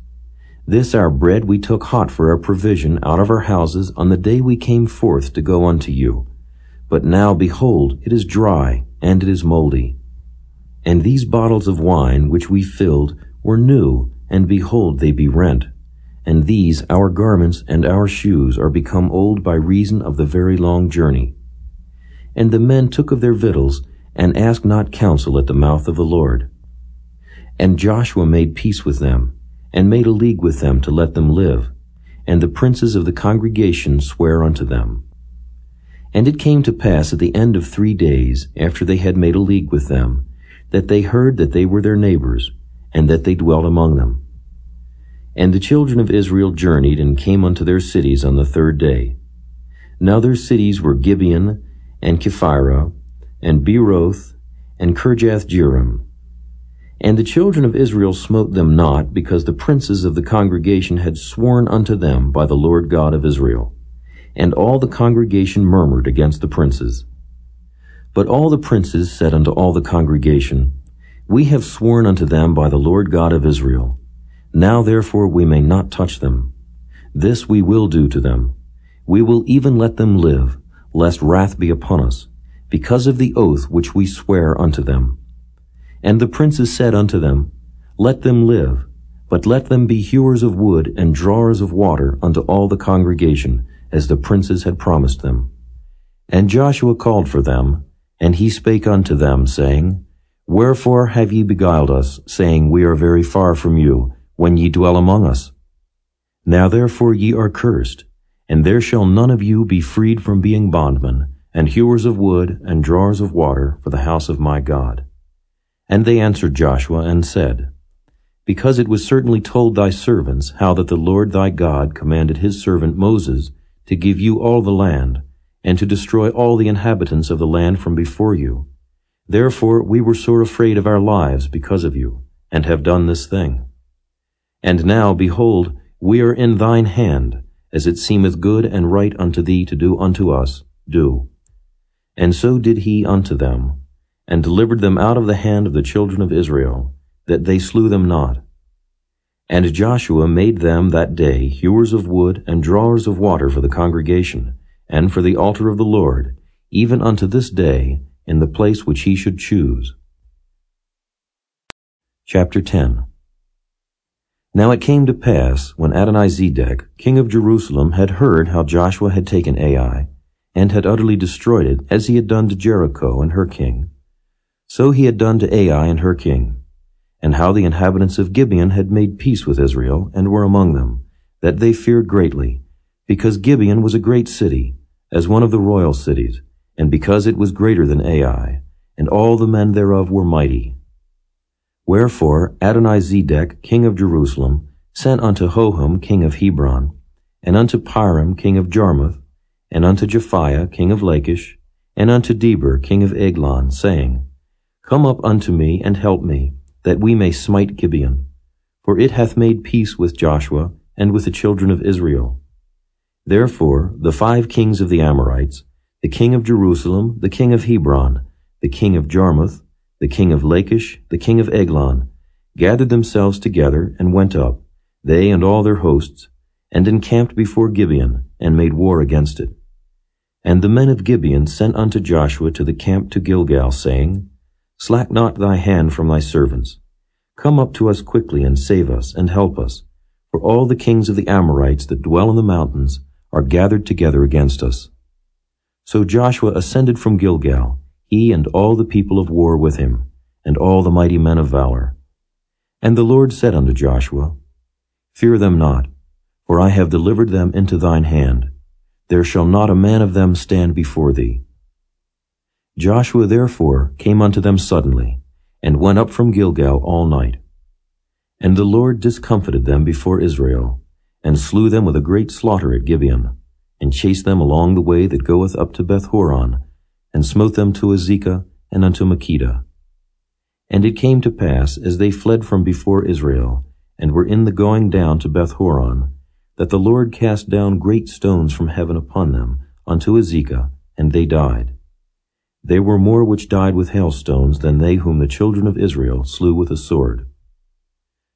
S2: This our bread we took hot for our provision out of our houses on the day we came forth to go unto you. But now, behold, it is dry, and it is moldy. And these bottles of wine which we filled were new, and behold, they be rent. And these, our garments and our shoes, are become old by reason of the very long journey. And the men took of their victuals, and asked not counsel at the mouth of the Lord. And Joshua made peace with them, and made a league with them to let them live. And the princes of the congregation sware unto them. And it came to pass at the end of three days, after they had made a league with them, that they heard that they were their neighbors, and that they dwelt among them. And the children of Israel journeyed and came unto their cities on the third day. Now their cities were Gibeon, and Chephirah, and Beeroth, and Kirjath-jearim. And the children of Israel smote them not, because the princes of the congregation had sworn unto them by the Lord God of Israel. And all the congregation murmured against the princes. But all the princes said unto all the congregation, We have sworn unto them by the Lord God of Israel. Now therefore we may not touch them. This we will do to them. We will even let them live, lest wrath be upon us, because of the oath which we swear unto them. And the princes said unto them, Let them live, but let them be hewers of wood and drawers of water unto all the congregation, as the princes had promised them. And Joshua called for them, and he spake unto them, saying, Wherefore have ye beguiled us, saying, We are very far from you, when ye dwell among us? Now therefore ye are cursed, and there shall none of you be freed from being bondmen, and hewers of wood, and drawers of water for the house of my God. And they answered Joshua, and said, Because it was certainly told thy servants how that the Lord thy God commanded his servant Moses to give you all the land, and to destroy all the inhabitants of the land from before you. Therefore we were sore afraid of our lives because of you, and have done this thing. And now, behold, We are in thine hand, as it seemeth good and right unto thee to do unto us, do. And so did he unto them, and delivered them out of the hand of the children of Israel, that they slew them not. And Joshua made them that day hewers of wood and drawers of water for the congregation, and for the altar of the Lord, even unto this day, in the place which he should choose. Chapter 10 Now it came to pass, when Adonizedec, king of Jerusalem, had heard how Joshua had taken Ai, and had utterly destroyed it, as he had done to Jericho and her king, so he had done to Ai and her king and how the inhabitants of Gibeon had made peace with Israel, and were among them, that they feared greatly, because Gibeon was a great city, as one of the royal cities, and because it was greater than Ai, and all the men thereof were mighty. Wherefore Adonizedec, king of Jerusalem, sent unto Hoham, king of Hebron, and unto Piram, king of Jarmuth, and unto Japhia, king of Lachish, and unto Deber, king of Eglon, saying, Come up unto me, and help me, that we may smite Gibeon. For it hath made peace with Joshua and with the children of Israel. Therefore the five kings of the Amorites, the king of Jerusalem, the king of Hebron, the king of Jarmuth, the king of Lachish, the king of Eglon, gathered themselves together and went up, they and all their hosts, and encamped before Gibeon, and made war against it. And the men of Gibeon sent unto Joshua to the camp to Gilgal, saying, Slack not thy hand from thy servants. Come up to us quickly and save us and help us, for all the kings of the Amorites that dwell in the mountains are gathered together against us. So Joshua ascended from Gilgal, he and all the people of war with him, and all the mighty men of valor. And the Lord said unto Joshua, Fear them not, for I have delivered them into thine hand. There shall not a man of them stand before thee. Joshua therefore came unto them suddenly, and went up from Gilgal all night. And the Lord discomfited them before Israel, and slew them with a great slaughter at Gibeon, and chased them along the way that goeth up to Bethhoron, and smote them to Azekah and unto Makkedah. And it came to pass, as they fled from before Israel, and were in the going down to Bethhoron, that the Lord cast down great stones from heaven upon them, unto Azekah, and they died. They were more which died with hailstones than they whom the children of Israel slew with a sword.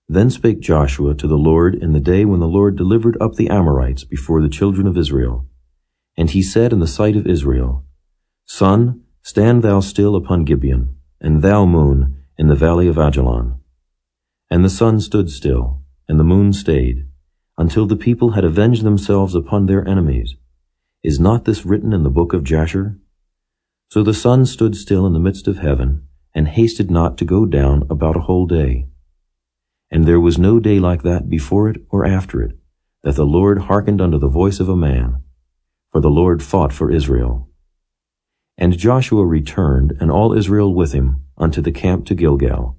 S2: Then spake Joshua to the Lord in the day when the Lord delivered up the Amorites before the children of Israel. And he said in the sight of Israel, Sun, stand thou still upon Gibeon, and thou, moon, in the valley of Ajalon. And the sun stood still, and the moon stayed, until the people had avenged themselves upon their enemies. Is not this written in the book of Jasher? So the sun stood still in the midst of heaven, and hasted not to go down about a whole day. And there was no day like that before it or after it, that the Lord hearkened unto the voice of a man. For the Lord fought for Israel. And Joshua returned, and all Israel with him, unto the camp to Gilgal.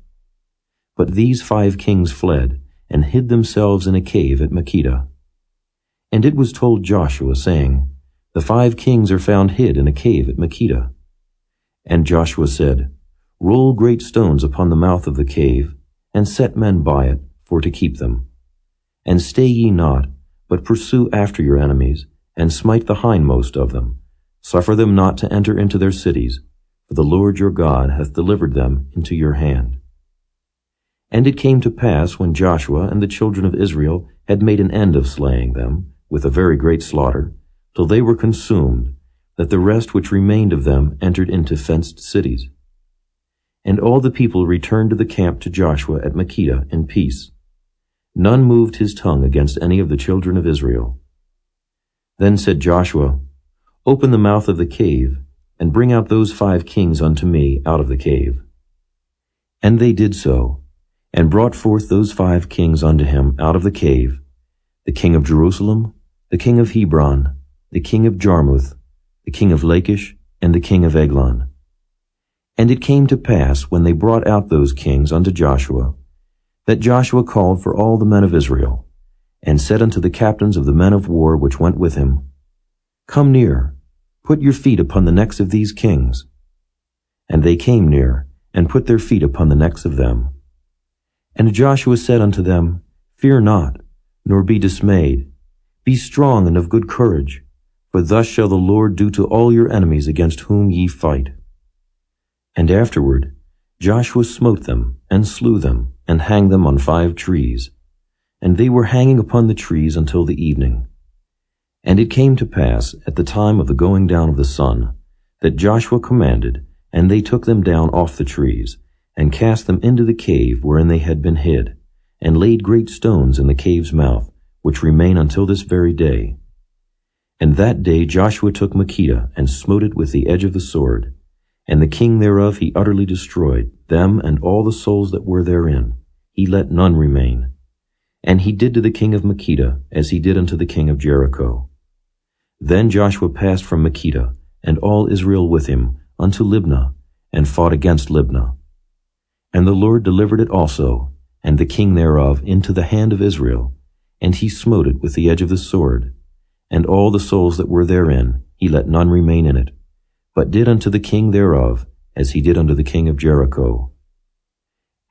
S2: But these five kings fled, and hid themselves in a cave at Makkedah. And it was told Joshua, saying, The five kings are found hid in a cave at Makkedah. And Joshua said, Roll great stones upon the mouth of the cave, and set men by it, for to keep them. And stay ye not, but pursue after your enemies, and smite the hindmost of them. Suffer them not to enter into their cities, for the Lord your God hath delivered them into your hand. And it came to pass, when Joshua and the children of Israel had made an end of slaying them, with a very great slaughter, till they were consumed, that the rest which remained of them entered into fenced cities. And all the people returned to the camp to Joshua at Makkedah in peace. None moved his tongue against any of the children of Israel. Then said Joshua, Open the mouth of the cave, and bring out those five kings unto me out of the cave. And they did so, and brought forth those five kings unto him out of the cave, the king of Jerusalem, the king of Hebron, the king of Jarmuth, the king of Lachish, and the king of Eglon. And it came to pass, when they brought out those kings unto Joshua, that Joshua called for all the men of Israel, and said unto the captains of the men of war which went with him, Come near, put your feet upon the necks of these kings. And they came near, and put their feet upon the necks of them. And Joshua said unto them, Fear not, nor be dismayed. Be strong and of good courage, for thus shall the Lord do to all your enemies against whom ye fight. And afterward Joshua smote them, and slew them, and hanged them on five trees. And they were hanging upon the trees until the evening. And it came to pass, at the time of the going down of the sun, that Joshua commanded, and they took them down off the trees, and cast them into the cave wherein they had been hid, and laid great stones in the cave's mouth, which remain until this very day. And that day Joshua took Makkedah, and smote it with the edge of the sword, and the king thereof he utterly destroyed, them and all the souls that were therein. He let none remain. And he did to the king of Makkedah as he did unto the king of Jericho. Then Joshua passed from Makkedah, and all Israel with him, unto Libnah, and fought against Libnah. And the Lord delivered it also, and the king thereof, into the hand of Israel, and he smote it with the edge of the sword. And all the souls that were therein, he let none remain in it, but did unto the king thereof, as he did unto the king of Jericho.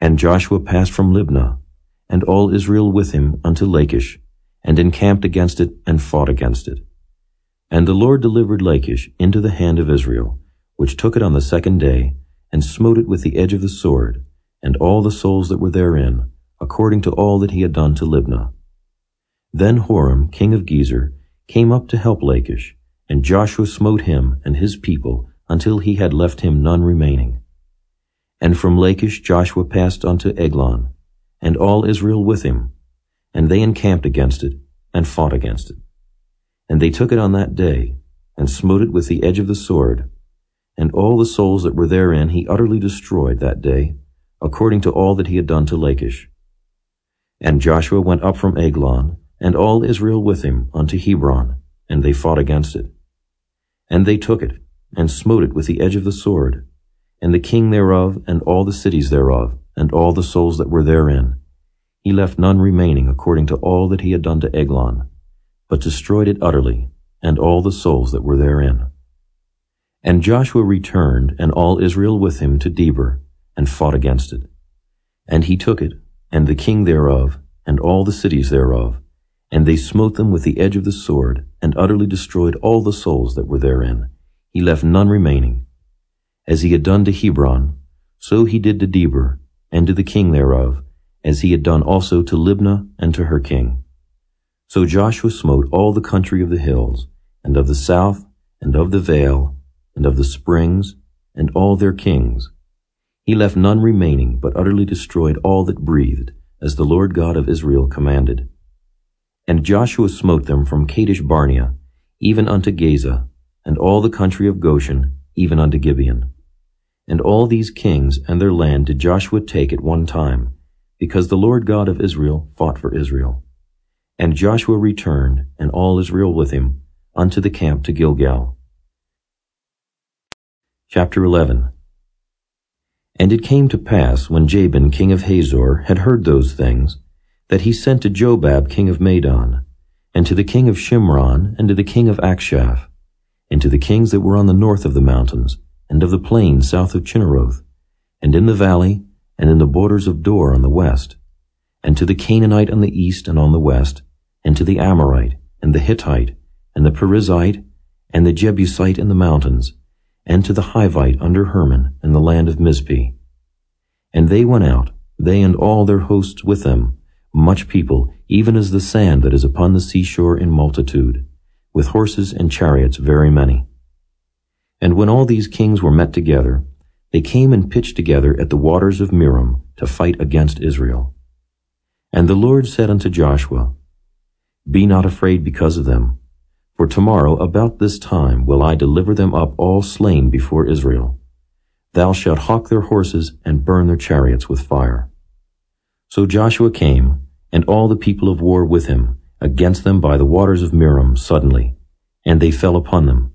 S2: And Joshua passed from Libnah, and all Israel with him unto Lachish, and encamped against it, and fought against it. And the Lord delivered Lachish into the hand of Israel, which took it on the second day, and smote it with the edge of the sword, and all the souls that were therein, according to all that he had done to Libnah. Then Horam, king of Gezer, came up to help Lachish, and Joshua smote him and his people until he had left him none remaining. And from Lachish Joshua passed unto Eglon, and all Israel with him, and they encamped against it, and fought against it. And they took it on that day, and smote it with the edge of the sword. And all the souls that were therein he utterly destroyed that day, according to all that he had done to Lachish. And Joshua went up from Eglon, and all Israel with him, unto Hebron, and they fought against it. And they took it, and smote it with the edge of the sword, and the king thereof, and all the cities thereof, and all the souls that were therein. He left none remaining according to all that he had done to Eglon but destroyed it utterly, and all the souls that were therein. And Joshua returned, and all Israel with him, to Debir, and fought against it. And he took it, and the king thereof, and all the cities thereof, and they smote them with the edge of the sword, and utterly destroyed all the souls that were therein. He left none remaining. As he had done to Hebron, so he did to Debir, and to the king thereof, as he had done also to Libnah and to her king. So Joshua smote all the country of the hills, and of the south, and of the vale, and of the springs, and all their kings. He left none remaining, but utterly destroyed all that breathed, as the Lord God of Israel commanded. And Joshua smote them from Kadesh Barnea, even unto Gaza, and all the country of Goshen, even unto Gibeon. And all these kings and their land did Joshua take at one time, because the Lord God of Israel fought for Israel. And Joshua returned, and all Israel with him, unto the camp to Gilgal. Chapter 11 And it came to pass, when Jabin king of Hazor had heard those things, that he sent to Jobab king of Madon, and to the king of Shimron, and to the king of Achshaph, and to the kings that were on the north of the mountains, and of the plain south of Chinneroth, and in the valley, and in the borders of Dor on the west, and to the Canaanite on the east and on the west, and to the Amorite, and the Hittite, and the Perizzite, and the Jebusite in the mountains, and to the Hivite under Hermon in the land of Mizpeh. And they went out, they and all their hosts with them, much people, even as the sand that is upon the seashore in multitude, with horses and chariots very many. And when all these kings were met together, they came and pitched together at the waters of Merom to fight against Israel. And the Lord said unto Joshua, Be not afraid because of them, for tomorrow about this time will I deliver them up all slain before Israel. Thou shalt hough their horses and burn their chariots with fire. So Joshua came, and all the people of war with him, against them by the waters of Merom suddenly, and they fell upon them.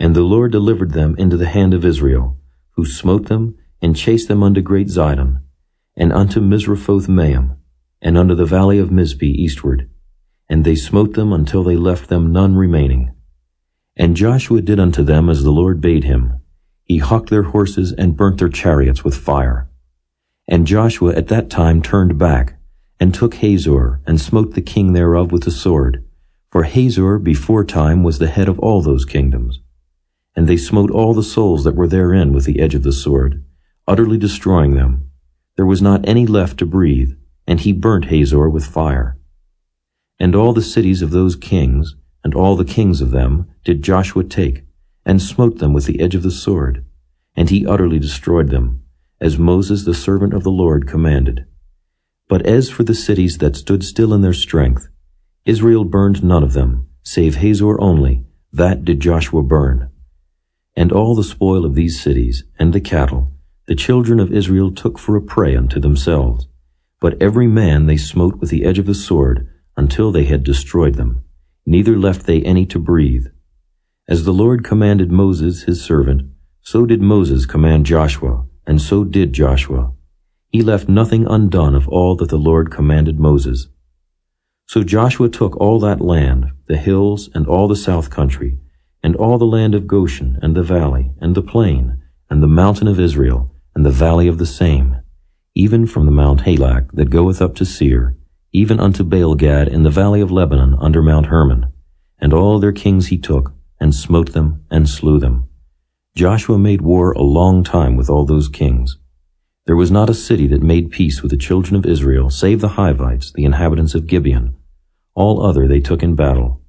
S2: And the Lord delivered them into the hand of Israel, who smote them and chased them unto great Zidon, and unto Misrephoth Maim, and unto the valley of Mizpeh eastward. And they smote them until they left them none remaining. And Joshua did unto them as the Lord bade him. He houghed their horses and burnt their chariots with fire. And Joshua at that time turned back, and took Hazor, and smote the king thereof with the sword. For Hazor before time was the head of all those kingdoms. And they smote all the souls that were therein with the edge of the sword, utterly destroying them. There was not any left to breathe, and he burnt Hazor with fire. And all the cities of those kings, and all the kings of them, did Joshua take, and smote them with the edge of the sword. And he utterly destroyed them, as Moses the servant of the Lord commanded. But as for the cities that stood still in their strength, Israel burned none of them, save Hazor only, that did Joshua burn. And all the spoil of these cities, and the cattle, the children of Israel took for a prey unto themselves. But every man they smote with the edge of the sword, until they had destroyed them, neither left they any to breathe. As the Lord commanded Moses his servant, so did Moses command Joshua, and so did Joshua. He left nothing undone of all that the Lord commanded Moses. So Joshua took all that land, the hills, and all the south country, and all the land of Goshen, and the valley, and the plain, and the mountain of Israel, and the valley of the same, even from the Mount Halak that goeth up to Seir, even unto Baalgad in the valley of Lebanon under Mount Hermon. And all their kings he took, and smote them, and slew them. Joshua made war a long time with all those kings. There was not a city that made peace with the children of Israel, save the Hivites, the inhabitants of Gibeon. All other they took in battle.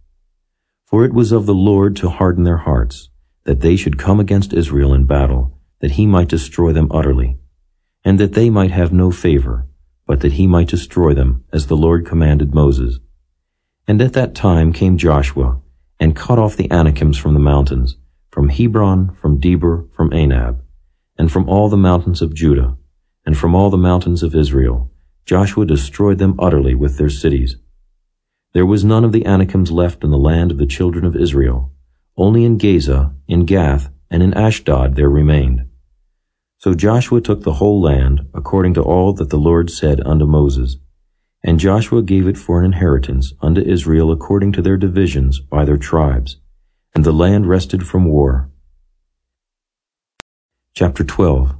S2: For it was of the Lord to harden their hearts, that they should come against Israel in battle, that he might destroy them utterly, and that they might have no favor, but that he might destroy them, as the Lord commanded Moses. And at that time came Joshua, and cut off the Anakims from the mountains, from Hebron, from Debir, from Anab, and from all the mountains of Judah, and from all the mountains of Israel. Joshua destroyed them utterly with their cities. There was none of the Anakims left in the land of the children of Israel. Only in Gaza, in Gath, and in Ashdod there remained. So Joshua took the whole land, according to all that the Lord said unto Moses. And Joshua gave it for an inheritance unto Israel according to their divisions by their tribes and the land rested from war. Chapter 12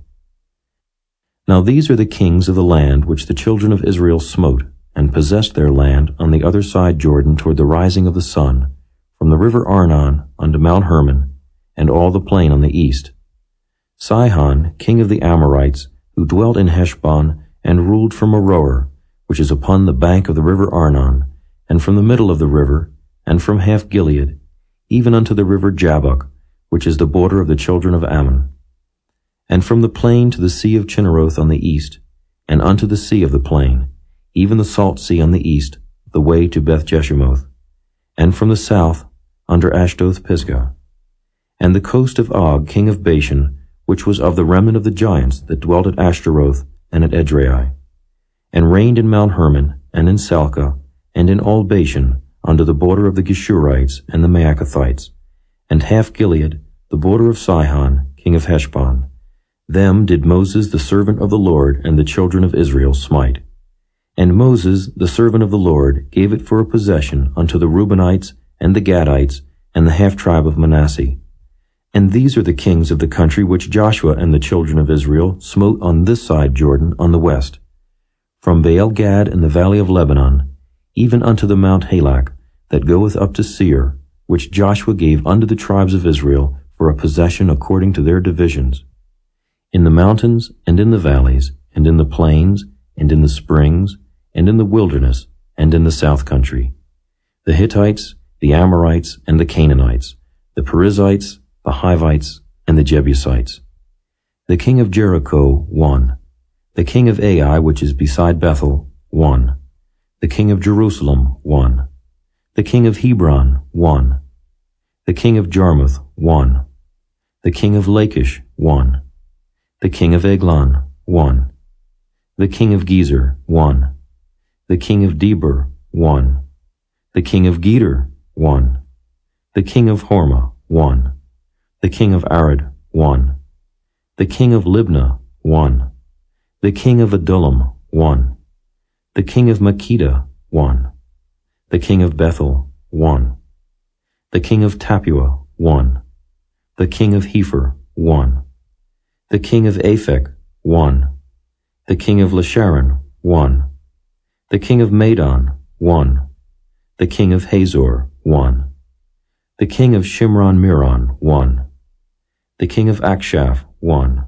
S2: Now these are the kings of the land which the children of Israel smote, and possessed their land on the other side Jordan toward the rising of the sun, from the river Arnon unto Mount Hermon, and all the plain on the east. Sihon, king of the Amorites, who dwelt in Heshbon, and ruled from Aroer, which is upon the bank of the river Arnon, and from the middle of the river, and from half Gilead, even unto the river Jabbok, which is the border of the children of Ammon. And from the plain to the sea of Chinneroth on the east, and unto the sea of the plain, even the salt sea on the east, the way to Beth Jeshimoth, and from the south under Ashdoth Pisgah, and the coast of Og, king of Bashan, which was of the remnant of the giants that dwelt at Ashtaroth and at Edrei, and reigned in Mount Hermon, and in Salcah, and in all Bashan, under the border of the Geshurites and the Maacathites, and half Gilead, the border of Sihon, king of Heshbon. Them did Moses the servant of the Lord and the children of Israel smite. And Moses, the servant of the Lord, gave it for a possession unto the Reubenites and the Gadites and the half tribe of Manasseh. And these are the kings of the country which Joshua and the children of Israel smote on this side Jordan on the west, from Baal Gad in the valley of Lebanon, even unto the Mount Halak, that goeth up to Seir, which Joshua gave unto the tribes of Israel for a possession according to their divisions. In the mountains, and in the valleys, and in the plains, and in the springs, and in the wilderness, and in the south country. The Hittites, the Amorites, and the Canaanites, the Perizzites, the Hivites, and the Jebusites. The king of Jericho, one. The king of Ai, which is beside Bethel, one. The king of Jerusalem, one. The king of Hebron, one. The king of Jarmuth, one. The king of Lachish, one. The king of Eglon, one. The king of Gezer, one. The king of Debir, one. The king of Geder, one. The king of Hormah, one. The king of Arad, one. The king of Libnah, one. The king of Adullam, one the king of Makkedah, one. The king of Bethel, one. The king of Tappuah, one. The king of Hepher, one. The king of Aphek, one. The king of Lasharon, one. The king of Madon, one. The king of Hazor, one. The king of Shimron Meron, one. The king of Achshaph, one.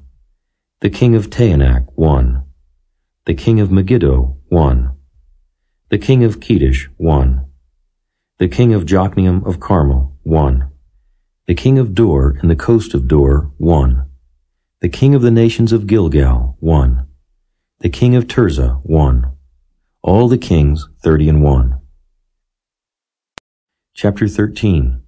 S2: The king of Taanach, one. The king of Megiddo, one. The king of Kedesh, one. The king of Jokneam of Carmel, one. The king of Dor and the coast of Dor, one. The king of the nations of Gilgal, one. The king of Tirzah, one. All the kings, thirty and one. Chapter 13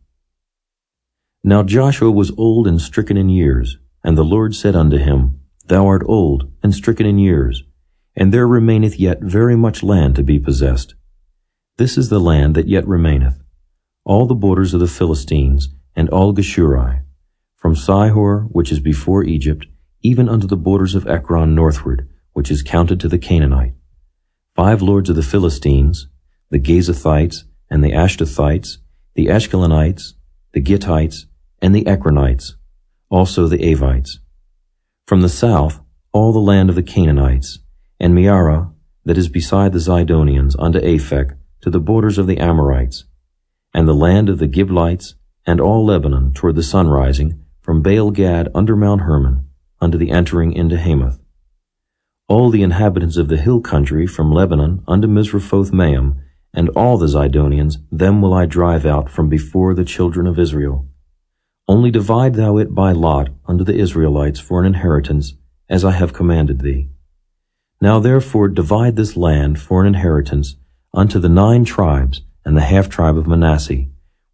S2: Now Joshua was old and stricken in years, and the Lord said unto him, Thou art old and stricken in years, and there remaineth yet very much land to be possessed. This is the land that yet remaineth, all the borders of the Philistines, and all Geshuri, from Sihor, which is before Egypt, even unto the borders of Ekron northward, which is counted to the Canaanite. Five lords of the Philistines, the Gazathites, and the Ashdothites, the Ashkelonites, the Gittites, and the Ekronites, also the Avites. From the south, all the land of the Canaanites, and Mearah, that is beside the Zidonians, unto Aphek, to the borders of the Amorites, and the land of the Giblites, and all Lebanon toward the sunrising, from Baal Gad under Mount Hermon, unto the entering into Hamath. All the inhabitants of the hill country from Lebanon unto Misrephoth Maim, and all the Zidonians, them will I drive out from before the children of Israel. Only divide thou it by lot unto the Israelites for an inheritance, as I have commanded thee. Now therefore divide this land for an inheritance unto the nine tribes and the half tribe of Manasseh,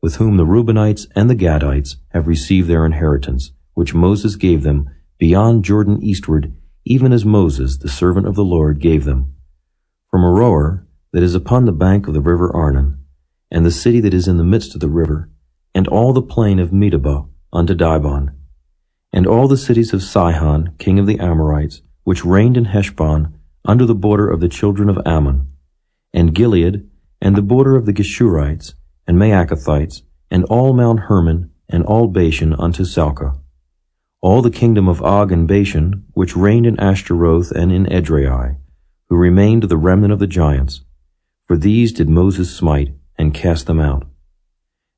S2: with whom the Reubenites and the Gadites have received their inheritance, which Moses gave them beyond Jordan eastward, even as Moses, the servant of the Lord, gave them. From Aroer, that is upon the bank of the river Arnon, and the city that is in the midst of the river, and all the plain of Medeba unto Dibon, and all the cities of Sihon, king of the Amorites, which reigned in Heshbon, under the border of the children of Ammon, and Gilead, and the border of the Geshurites, and Maacathites, and all Mount Hermon, and all Bashan unto Salcah. All the kingdom of Og and Bashan, which reigned in Ashtaroth and in Edrei, who remained the remnant of the giants. For these did Moses smite, and cast them out.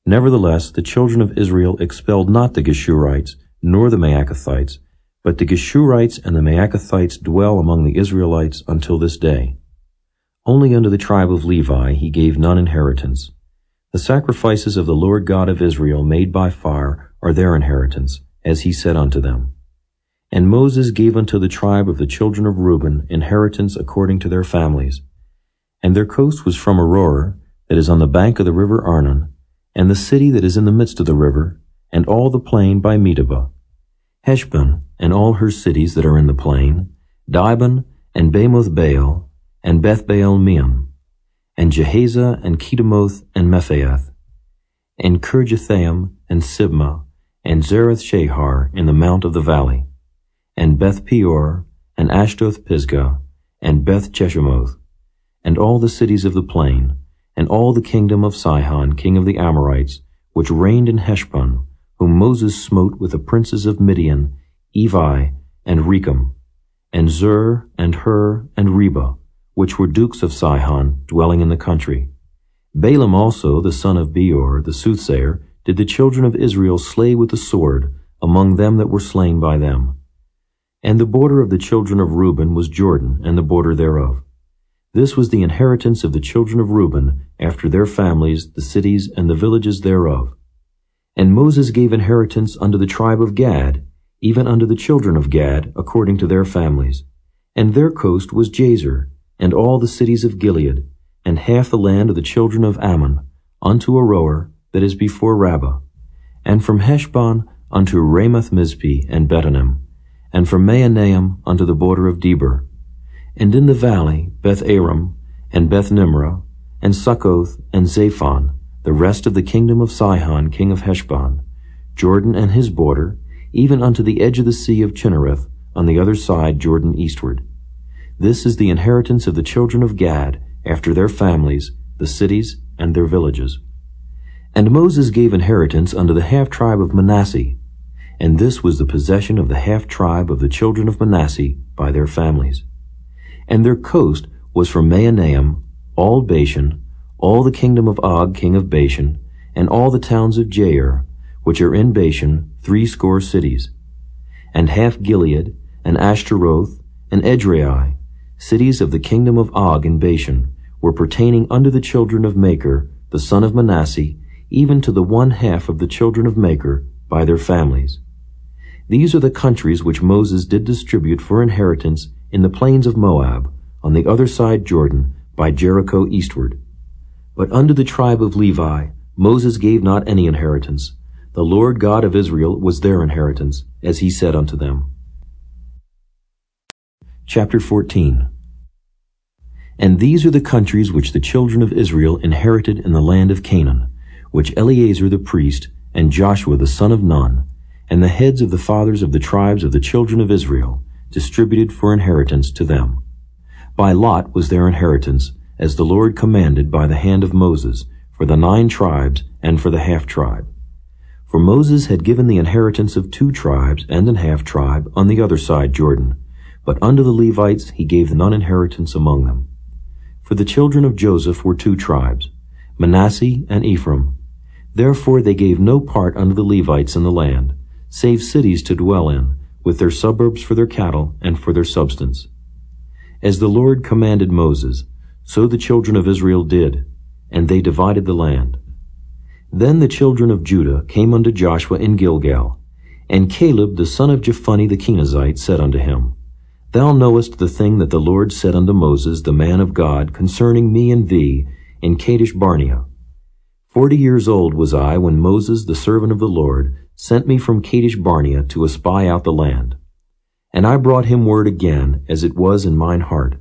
S2: Nevertheless, the children of Israel expelled not the Geshurites, nor the Maacathites, but the Geshurites and the Maacathites dwell among the Israelites until this day. Only unto the tribe of Levi he gave none inheritance, the sacrifices of the Lord God of Israel made by fire are their inheritance, as he said unto them. And Moses gave unto the tribe of the children of Reuben inheritance according to their families. And their coast was from Aroer, that is on the bank of the river Arnon, and the city that is in the midst of the river, and all the plain by Medeba, Heshbon, and all her cities that are in the plain, Dibon, and Bamoth Baal, and Beth Baal Meon, and Jahaziah, and Kedemoth, and Mephaath, and Kirjathaim, and Sibmah, and Zereth Shahar in the mount of the valley, and Beth Peor, and Ashdoth Pisgah, and Beth Jeshimoth, and all the cities of the plain, and all the kingdom of Sihon, king of the Amorites, which reigned in Heshbon, whom Moses smote with the princes of Midian, Evi, and Rekem, and Zur, and Hur, and Reba, which were dukes of Sihon, dwelling in the country. Balaam also, the son of Beor, the soothsayer, did the children of Israel slay with the sword among them that were slain by them. And the border of the children of Reuben was Jordan, and the border thereof. This was the inheritance of the children of Reuben, after their families, the cities, and the villages thereof. And Moses gave inheritance unto the tribe of Gad, even unto the children of Gad, according to their families. And their coast was Jazer, and all the cities of Gilead, and half the land of the children of Ammon, unto Aroer that is before Rabbah, and from Heshbon unto Ramoth Mizpeh and Betonim, and from Mahanaim unto the border of Debir, and in the valley Beth Aram, and Beth Nimrah, and Succoth, and Zaphon, the rest of the kingdom of Sihon king of Heshbon, Jordan and his border, even unto the edge of the sea of Chinnereth, on the other side Jordan eastward. This is the inheritance of the children of Gad, after their families, the cities, and their villages. And Moses gave inheritance unto the half tribe of Manasseh, and this was the possession of the half tribe of the children of Manasseh by their families. And their coast was from Mahanaim all Bashan, all the kingdom of Og king of Bashan, and all the towns of Jair, which are in Bashan, threescore cities, and half Gilead, and Ashtaroth, and Edrei, cities of the kingdom of Og in Bashan, were pertaining unto the children of Machir, the son of Manasseh, even to the one half of the children of Machir, by their families. These are the countries which Moses did distribute for inheritance in the plains of Moab, on the other side Jordan, by Jericho eastward. But unto the tribe of Levi Moses gave not any inheritance. The Lord God of Israel was their inheritance, as he said unto them. Chapter 14 And these are the countries which the children of Israel inherited in the land of Canaan, which Eleazar the priest, and Joshua the son of Nun, and the heads of the fathers of the tribes of the children of Israel, distributed for inheritance to them. By lot was their inheritance, as the Lord commanded by the hand of Moses, for the nine tribes and for the half tribe. For Moses had given the inheritance of two tribes and an half tribe on the other side Jordan, but unto the Levites he gave none inheritance among them. For the children of Joseph were two tribes, Manasseh and Ephraim. Therefore they gave no part unto the Levites in the land, save cities to dwell in, with their suburbs for their cattle and for their substance. As the Lord commanded Moses, so the children of Israel did, and they divided the land. Then the children of Judah came unto Joshua in Gilgal, and Caleb the son of Jephunneh the Kenizzite said unto him, Thou knowest the thing that the Lord said unto Moses the man of God concerning me and thee in Kadesh Barnea. Forty years old was I when Moses the servant of the Lord sent me from Kadesh Barnea to espy out the land. And I brought him word again, as it was in mine heart.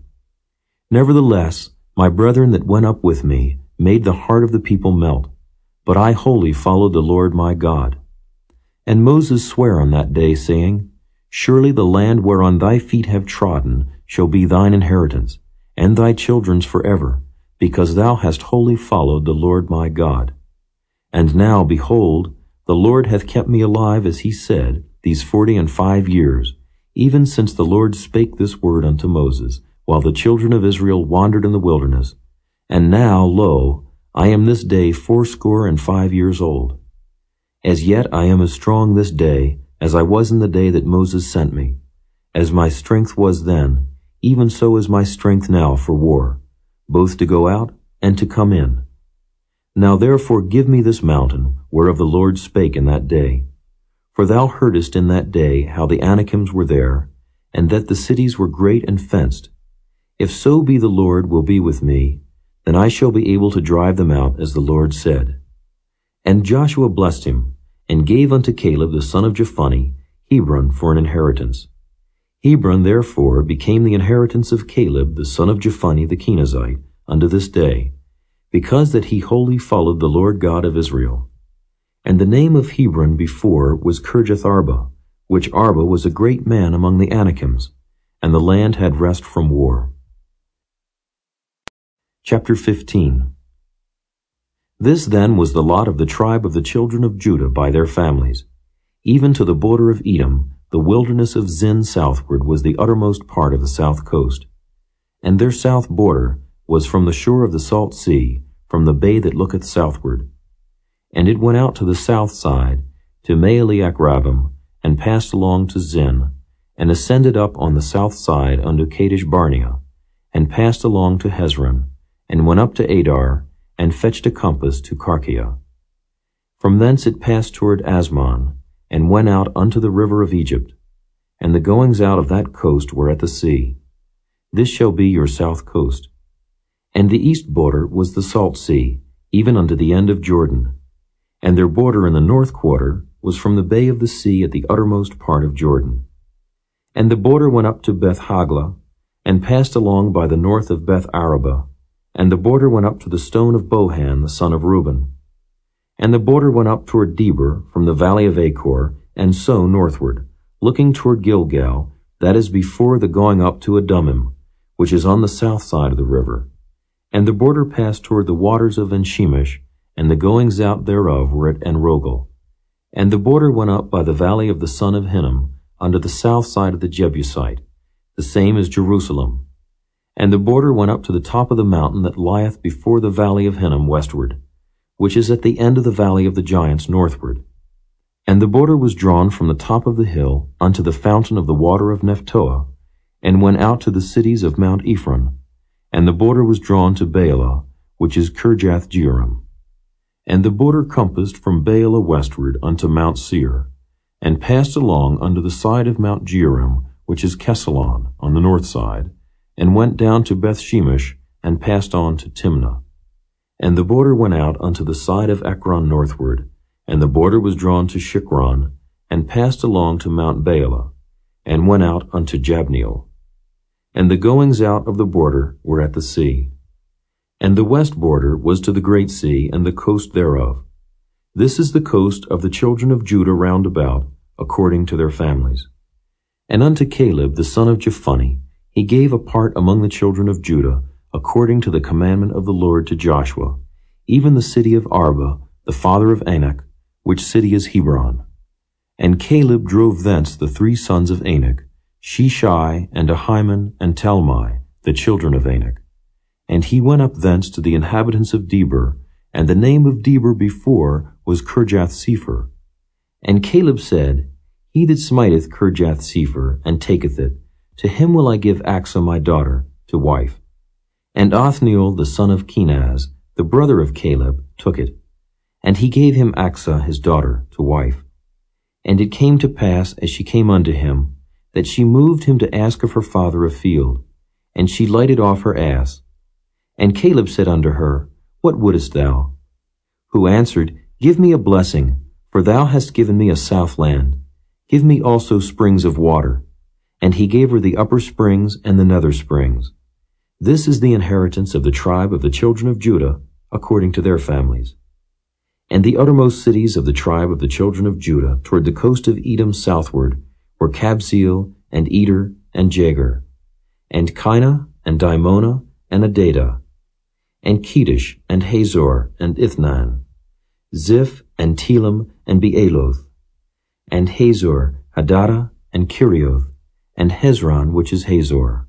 S2: Nevertheless, my brethren that went up with me made the heart of the people melt, but I wholly followed the Lord my God. And Moses sware on that day, saying, Surely the land whereon thy feet have trodden shall be thine inheritance, and thy children's forever, because thou hast wholly followed the Lord my God. And now, behold, the Lord hath kept me alive, as he said, these forty and five years, even since the Lord spake this word unto Moses, while the children of Israel wandered in the wilderness. And now, lo, I am this day fourscore and five years old. As yet I am as strong this day as I was in the day that Moses sent me. As my strength was then, even so is my strength now for war, both to go out and to come in. Now therefore give me this mountain, whereof the Lord spake in that day. For thou heardest in that day how the Anakims were there, and that the cities were great and fenced, if so be the Lord will be with me, then I shall be able to drive them out, as the Lord said. And Joshua blessed him, and gave unto Caleb the son of Jephunneh Hebron for an inheritance. Hebron therefore became the inheritance of Caleb the son of Jephunneh the Kenizzite unto this day, because that he wholly followed the Lord God of Israel. And the name of Hebron before was Kirjath Arba, which Arba was a great man among the Anakims, and the land had rest from war. Chapter 15 This then was the lot of the tribe of the children of Judah by their families. Even to the border of Edom, the wilderness of Zin southward was the uttermost part of the south coast. And their south border was from the shore of the salt sea, from the bay that looketh southward. And it went out to the south side, to Maale-Akrabim, and passed along to Zin, and ascended up on the south side unto Kadesh Barnea, and passed along to Hezron, and went up to Adar, and fetched a compass to Karkaa. From thence it passed toward Azmon, and went out unto the river of Egypt, and the goings out of that coast were at the sea. This shall be your south coast. And the east border was the salt sea, even unto the end of Jordan. And their border in the north quarter was from the bay of the sea at the uttermost part of Jordan. And the border went up to Beth Hogla, and passed along by the north of Beth Araba, and the border went up to the stone of Bohan, the son of Reuben. And the border went up toward Debir from the valley of Achor, and so northward, looking toward Gilgal, that is before the going up to Adummim, which is on the south side of the river. And the border passed toward the waters of Enshemesh, and the goings out thereof were at Enrogel. And the border went up by the valley of the son of Hinnom, unto the south side of the Jebusite, the same as Jerusalem, And the border went up to the top of the mountain that lieth before the valley of Hinnom westward, which is at the end of the valley of the giants northward. And the border was drawn from the top of the hill unto the fountain of the water of Nephtoah, and went out to the cities of Mount Ephron. And the border was drawn to Baalah, which is Kirjath Jearim. And the border compassed from Baalah westward unto Mount Seir, and passed along under the side of Mount Jearim, which is Chesalon, on the north side, and went down to Bethshemesh, and passed on to Timnah. And the border went out unto the side of Ekron northward, and the border was drawn to Shicron, and passed along to Mount Baalah, and went out unto Jabneel. And the goings out of the border were at the sea. And the west border was to the great sea and the coast thereof. This is the coast of the children of Judah round about, according to their families. And unto Caleb the son of Jephunneh he gave a part among the children of Judah, according to the commandment of the Lord to Joshua, even the city of Arba, the father of Anak, which city is Hebron. And Caleb drove thence the three sons of Anak, Sheshai, and Ahiman, and Talmai, the children of Anak. And he went up thence to the inhabitants of Debir, and the name of Debir before was Kirjath Sepher. And Caleb said, He that smiteth Kirjath Sepher, and taketh it, to him will I give Achsah my daughter, to wife. And Othniel the son of Kenaz, the brother of Caleb, took it. And he gave him Achsah his daughter, to wife. And it came to pass, as she came unto him, that she moved him to ask of her father a field. And she lighted off her ass. And Caleb said unto her, What wouldest thou? Who answered, Give me a blessing, for thou hast given me a south land. Give me also springs of water. And he gave her the upper springs and the nether springs. This is the inheritance of the tribe of the children of Judah, according to their families. And the uttermost cities of the tribe of the children of Judah toward the coast of Edom southward were Kabzeel and Eder and Jagur, and Kinah, and Dimonah and Adadah, and Kedesh and Hazor and Ithnan, Ziph and Telem and Bealoth, and Hazor, Hadattah and Kerioth, and Hezron which is Hazor,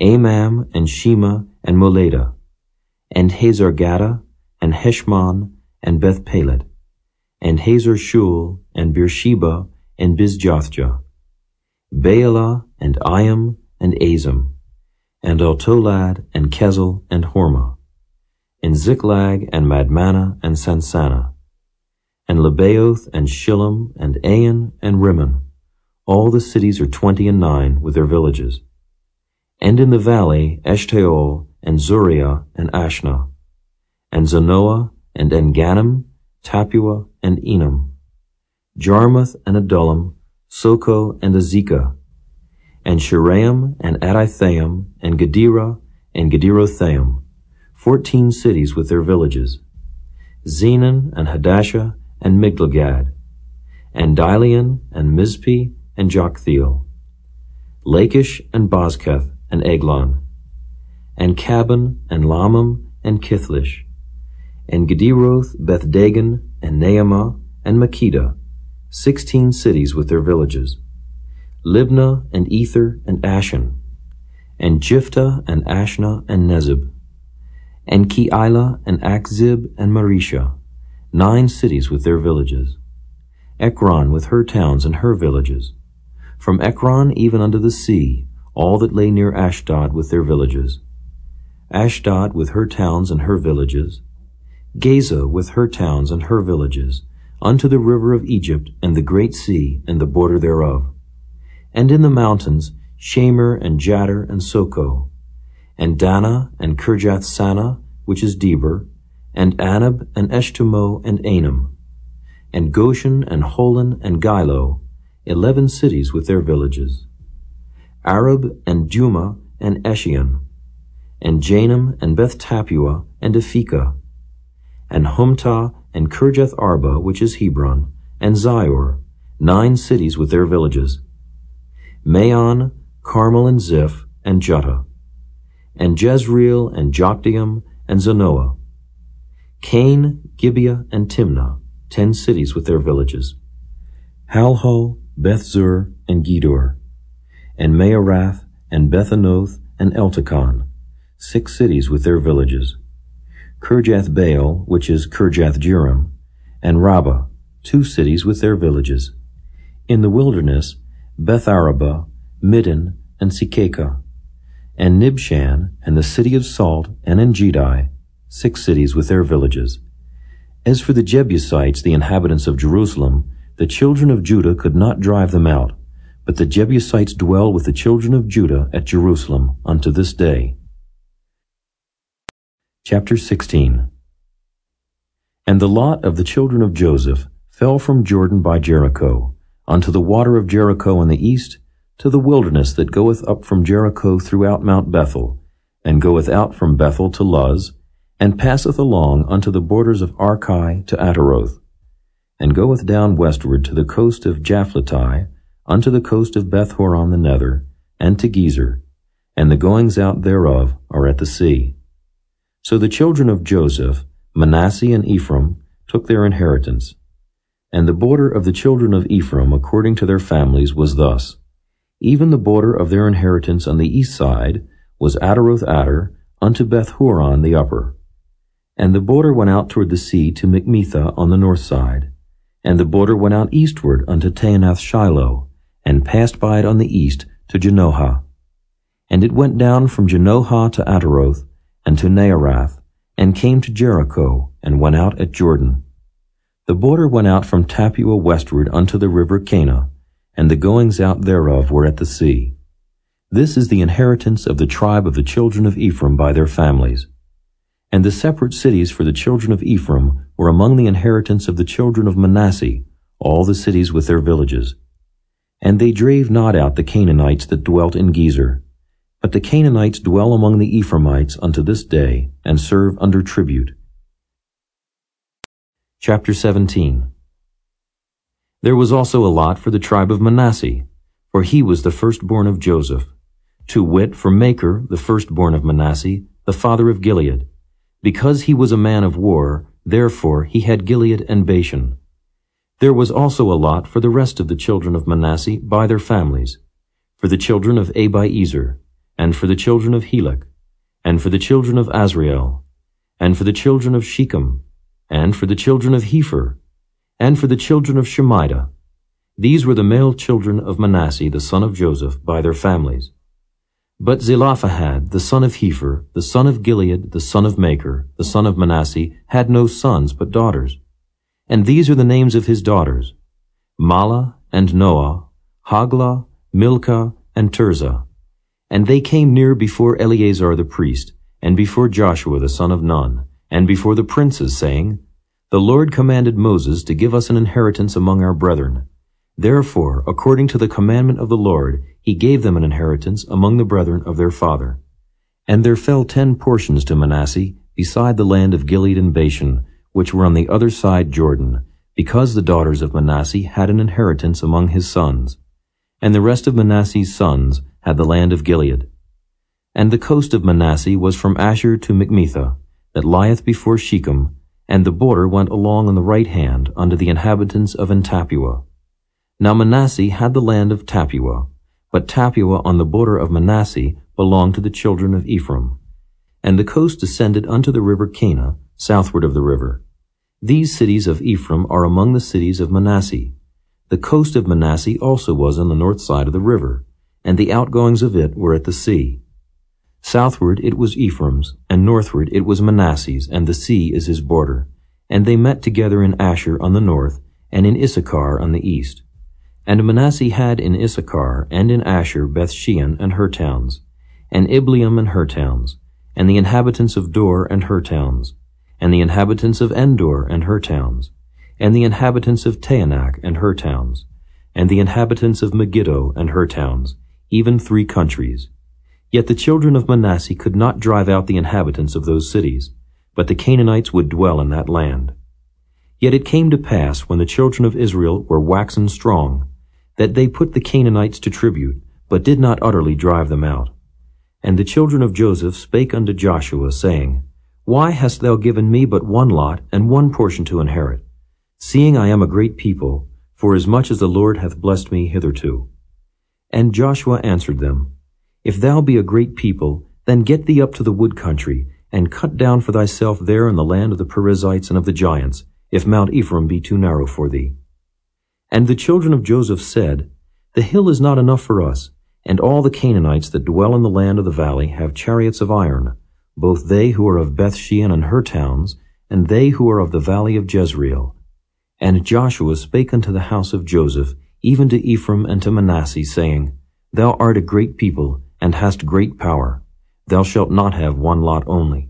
S2: Amam and Shema and Moladah, and Hazar Gaddah and Heshmon and Beth Palet, and Hazar Shual, and Beersheba, and Bizjothjah, Baalah, and Iam, and Azem, and Eltolad, and Chesil, and Hormah, and Ziklag, and Madmannah, and Sansannah, and Lebaoth, and Shilhim, and Ain, and Rimmon. All the cities are twenty and nine, with their villages. And in the valley, Eshtaol, and Zoreah, and Ashnah, and Zanoah, and Engannim, Tappuah, and Enam, Jarmuth, and Adullam, Socoh, and Azekah, and Shaaraim, and Adithaim, and Gederah, and Gederothaim, fourteen cities with their villages, Zenan, and Hadashah, and Migdalgad, and Dilean, and Mizpeh, and Joktheel, Lachish, and Bozkath, and Eglon, and Cabbon, and Lahmam, and Kithlish, and Gederoth, Bethdagon, and Naamah, and Makkedah, sixteen cities with their villages, Libnah, and Ether, and Ashan, and Jiphtah, and Ashnah, and Nezib, and Keilah, and Achzib, and Mareshah, nine cities with their villages, Ekron with her towns and her villages, from Ekron even unto the sea, all that lay near Ashdod with their villages, Ashdod with her towns and her villages, Gaza with her towns and her villages, unto the river of Egypt and the great sea and the border thereof. And in the mountains, Shamir and Jattir and Socoh, and Dannah and Kirjath Sanah, which is Debir, and Anab and Eshtemoh and Anim, and Goshen and Holon and Giloh, eleven cities with their villages, Arab and Dumah and Eshean, and Janum and Beth Tappuah and Aphekah, and Humtah, and Kirjath Arba, which is Hebron, and Zior, nine cities with their villages, Maon, Carmel and Ziph, and Juttah, and Jezreel, and Jokdeam, and Zanoah, Cain, Gibeah, and Timnah, ten cities with their villages, Halhul, Bethzur, and Gedor, and Maarath, and Bethanoth, and Eltekon, six cities with their villages. Kirjath Baal, which is Kirjath Jearim, and Rabbah, two cities with their villages. In the wilderness, Beth Araba, Middin, and Secacah, and Nibshan, and the city of Salt, and Engedi, six cities with their villages. As for the Jebusites, the inhabitants of Jerusalem, the children of Judah could not drive them out, but the Jebusites dwell with the children of Judah at Jerusalem unto this day. Chapter 16 And the lot of the children of Joseph fell from Jordan by Jericho, unto the water of Jericho in the east, to the wilderness that goeth up from Jericho throughout Mount Bethel, and goeth out from Bethel to Luz, and passeth along unto the borders of Archi to Ataroth, and goeth down westward to the coast of Japhleti, unto the coast of Bethhoron the Nether, and to Gezer, and the goings out thereof are at the sea. So the children of Joseph, Manasseh and Ephraim, took their inheritance. And the border of the children of Ephraim according to their families was thus. Even the border of their inheritance on the east side was Ataroth Adar unto Beth Bethhoron the upper. And the border went out toward the sea to Michmethah on the north side. And the border went out eastward unto Taanath Shiloh, and passed by it on the east to Janohah. And it went down from Janohah to Ataroth, and to Naarath, and came to Jericho, and went out at Jordan. The border went out from Tappuah westward unto the river Kanah, and the goings out thereof were at the sea. This is the inheritance of the tribe of the children of Ephraim by their families. And the separate cities for the children of Ephraim were among the inheritance of the children of Manasseh, all the cities with their villages. And they drave not out the Canaanites that dwelt in Gezer, but the Canaanites dwell among the Ephraimites unto this day, and serve under tribute. Chapter 17 There was also a lot for the tribe of Manasseh, for he was the firstborn of Joseph, to wit, for Machir, the firstborn of Manasseh, the father of Gilead. Because he was a man of war, therefore he had Gilead and Bashan. There was also a lot for the rest of the children of Manasseh by their families, for the children of Abiezer, and for the children of Helek, and for the children of Asriel, and for the children of Shechem, and for the children of Hepher, and for the children of Shemida. These were the male children of Manasseh the son of Joseph by their families. But Zelophehad, the son of Hepher, the son of Gilead, the son of Machir, the son of Manasseh, had no sons but daughters. And these are the names of his daughters, Mahlah and Noah, Hoglah, Milcah, and Tirzah. And they came near before Eleazar the priest, and before Joshua the son of Nun, and before the princes, saying, The Lord commanded Moses to give us an inheritance among our brethren. Therefore, according to the commandment of the Lord, he gave them an inheritance among the brethren of their father. And there fell ten portions to Manasseh, beside the land of Gilead and Bashan, which were on the other side Jordan, because the daughters of Manasseh had an inheritance among his sons. And the rest of Manasseh's sons had the land of Gilead. And the coast of Manasseh was from Asher to Michmethah, that lieth before Shechem, and the border went along on the right hand unto the inhabitants of En Now Manasseh had the land of Tappuah, but Tappuah on the border of Manasseh belonged to the children of Ephraim. And the coast descended unto the river Kanah, southward of the river. These cities of Ephraim are among the cities of Manasseh. The coast of Manasseh also was on the north side of the river, and the outgoings of it were at the sea. Southward it was Ephraim's, and northward it was Manasseh's, and the sea is his border. And they met together in Asher on the north, and in Issachar on the east. And Manasseh had in Issachar and in Asher Bethshean and her towns, and Ibleam and her towns, and the inhabitants of Dor and her towns, and the inhabitants of Endor and her towns, and the inhabitants of Taanach and her towns, and the inhabitants of Megiddo and her towns, even three countries. Yet the children of Manasseh could not drive out the inhabitants of those cities, but the Canaanites would dwell in that land. Yet it came to pass, when the children of Israel were waxen strong, that they put the Canaanites to tribute, but did not utterly drive them out. And the children of Joseph spake unto Joshua, saying, Why hast thou given me but one lot and one portion to inherit, seeing I am a great people, for as much as the Lord hath blessed me hitherto? And Joshua answered them, If thou be a great people, then get thee up to the wood country, and cut down for thyself there in the land of the Perizzites and of the giants, if Mount Ephraim be too narrow for thee. And the children of Joseph said, The hill is not enough for us, and all the Canaanites that dwell in the land of the valley have chariots of iron, both they who are of Bethshean and her towns, and they who are of the valley of Jezreel. And Joshua spake unto the house of Joseph, even to Ephraim and to Manasseh, saying, Thou art a great people, and hast great power. Thou shalt not have one lot only.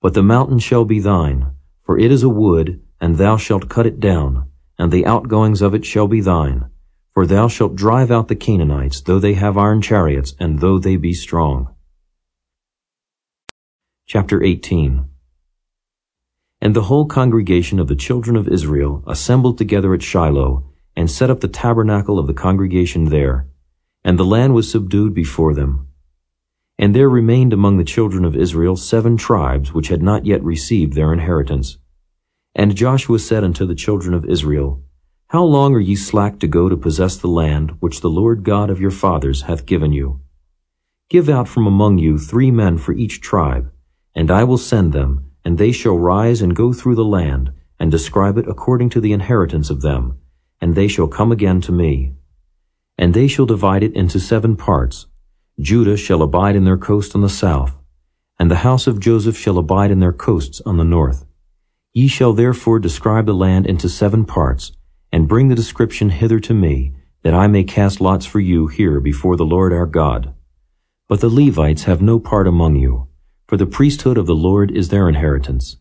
S2: But the mountain shall be thine, for it is a wood, and thou shalt cut it down, and the outgoings of it shall be thine. For thou shalt drive out the Canaanites, though they have iron chariots, and though they be strong. Chapter 18 And the whole congregation of the children of Israel assembled together at Shiloh, and set up the tabernacle of the congregation there, and the land was subdued before them. And there remained among the children of Israel seven tribes which had not yet received their inheritance. And Joshua said unto the children of Israel, How long are ye slack to go to possess the land which the Lord God of your fathers hath given you? Give out from among you three men for each tribe, and I will send them, and they shall rise and go through the land, and describe it according to the inheritance of them, and they shall come again to me. And they shall divide it into seven parts. Judah shall abide in their coast on the south, and the house of Joseph shall abide in their coasts on the north. Ye shall therefore describe the land into seven parts, and bring the description hither to me, that I may cast lots for you here before the Lord our God. But the Levites have no part among you, for the priesthood of the Lord is their inheritance.